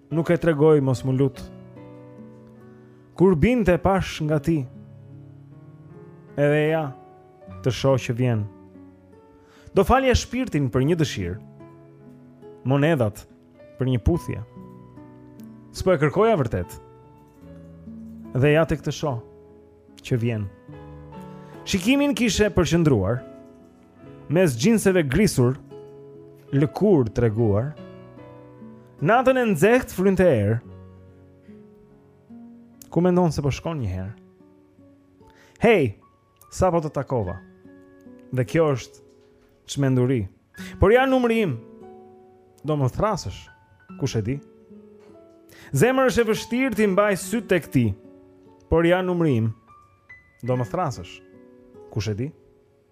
Nuk e tregoj mos më lut. Kur binte pashë nga ti. Edhe ja të shoh që vjen. Do falja shpirtin për një dëshirë. Monedhat për një puthje. S'po e kërkoja vërtet. Dhe ja tek të shoh që vjen. Shikimin kishe përqendruar mes xhinseve grisur, lëkurë treguar. Natën e nxehtë frynte erë. Ku mendon se po shkon një herë? Hey, sa po të takova. Dhe kjo është çmenduri. Por ja numri im. Do më thërrasësh. Kush e di? Zemër është e vështirë t'i mbaj sytë tek ti. Por ja numri im. Do më thërrasësh. Kush e di?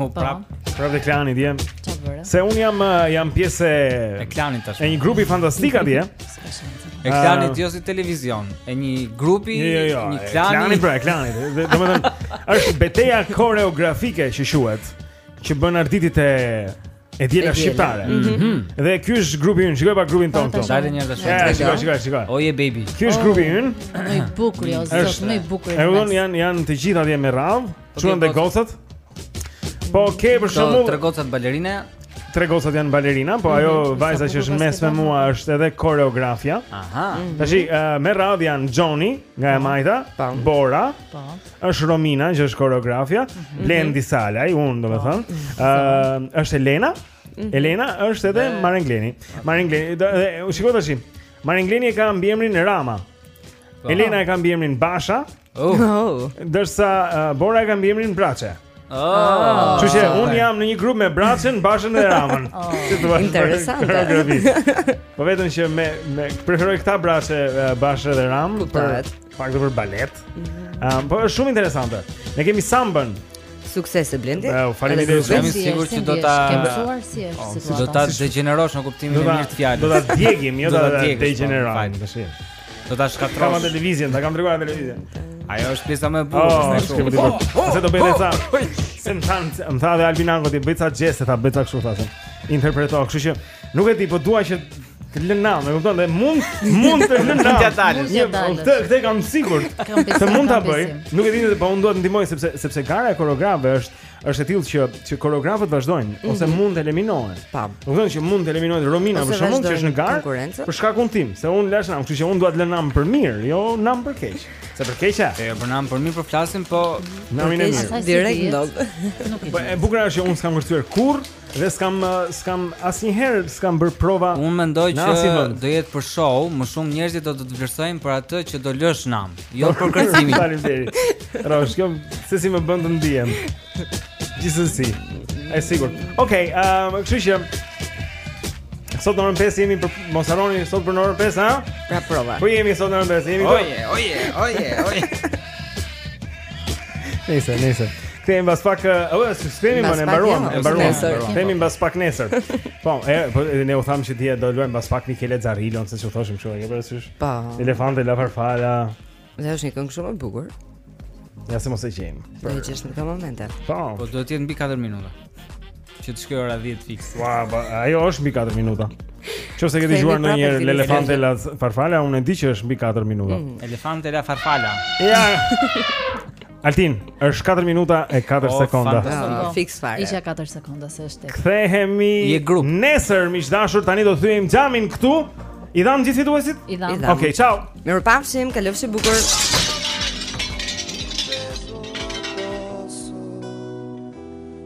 Po prap, prap te klani jam. Se un jam eh, jam pjesë e klanit tash. E një grupi fantastik atje. E klanit ah. jo si televizion, e një grupi, jo, jo, jo, një klani. Klani pra, klani. Domethënë është beteja koreografike që quhet, që bën Arditi te E diela shqiptare. Mhm. Mhm. Dhe ky është grupi ynë, shikoje pak grupin tonë këtu. Dalin një dashur. Ja, shikoje, shikoje, shikoje. Oje baby. Ky është grupi oh, ynë. Më i bukur, jo, zot, më i bukur. Ergon janë janë të gjithë atje me radhë. Po, çunat dhe po, gocat. Po ke për shembull tre gocat balerina. Tre gocat janë balerina, po ajo mhm. vajza që është mes me mua është edhe koreografja. Aha. Tashi me radhë janë Xhoni nga e po. majta, Bora. Po. është Romina që është koreografja, mm -hmm. Blendi Salaj, unë domethënë, uh, është Elena, mm -hmm. Elena është edhe dhe... Maren Gleni. Maren Gleni, dhe, dhe, shiko tashi Maren Gleni e ka mbiemrin Rama, po. Elena e ka mbiemrin Basha, oh. oh. ndërsa uh, Bora e ka mbiemrin Braçe. Oh, Kështu që un jam në një grup me Braçen, Bashën dhe Ramën. Oh, si thua? Interesante. Po vetëm që me me preferoj këta Braçe, Bashë dhe Ramë për faktin për balet. Ëm, mhm. mm -hmm. um, po është shumë interesante. Ne kemi sambën. Suksese Blendi. Bravo, faleminderit. Jam i sigurt që do ta kemësuar si është po, situata. Do ta degenerosh në kuptimin e mirë të fjalës. Do ta djegim, jo do ta degenerosh. Do ta shkatërrosh. Kam atë divizion, ta kam treguar atë divizion. Ajo është pjesa më e bukur. Oh, është kemi ditur. Ose do bëjë sa. Se më thanë, se më thanë Albi Nako t'i bëj ca gjeste, ta bëj ca kështu thashë. Interpreto, kështu që nuk e di, po dua që të lë nam, e kupton, dhe mund mund të lë nam. Ja dalë. Një këtë këtë kam sigurt. Se mund ta bëj. Nuk e di, po unë dua të ndihmoj sepse sepse gara e koreografëve është është e tillë që që koreografët vazhdojnë mm -hmm. ose mund të eliminohen. Tam. Domethënë që mund të eliminohet Romina për shembull që është në garë. Për shkakun tim, se un lashë nam, kështu që un dua të lë nam për mirë, jo nam për keq. Se për keq ja. Jo, për nam për mirë po flasim, po namin e mirë. Direkt ndodh. Nuk e di. Po e bukura është që un s'kam kërcyer kurrë. Dhe s'kam s'kam asnjëherë s'kam bërë prova. Unë mendoj që do jetë për show, më shumë njerëzit do të të vlerësojnë për atë që do lësh nam, jo për kërcimin. Faleminderit. Rosh, kjo se si më bën të ndihem. Gjithsesi. Ai sigurt. Okej, okay, ëm, um, kështu që sot në orën 5 jemi për mos harroni sot për në orën 5, ha? Pra prova. Po jemi sot në orën 5, jemi. Oje, oje, oje, oje. Nëse, nëse. Kthehemi pas pak, apo si themi më ne mbaruam, e mbaruam. Themi pas pak nesër. Po, e po ne u thamë se do luajmë pas pak Michele Zarrilon, seç u thoshim kështu, e ke parasysh? Po. L'elefante e la farfalla. Dhe është një këngë shumë e bukur. Ja se mos e gjejmë. Do të jesh në këtë moment. Po. Po duhet të jetë mbi 4 minuta. që të shkojë ora 10 fiks. Ua, wow, ajo është mbi 4 minuta. Po s'e ke dëgjuar ndonjëherë L'elefante e la farfalla, unë e di që është mbi 4 minuta. Mm. L'elefante e la farfalla. Ja. Altin, është 4 minuta e 4 oh, sekonda. Oh, fiks fare. Isha 4 sekonda se është tek. Kthehemi nesër, miq të dashur, tani do thyejmë xhamin këtu. I dhamë gjithë fituesit? I dhamë. Okej, okay, ciao. Mirupafshim, kalofshi bukur.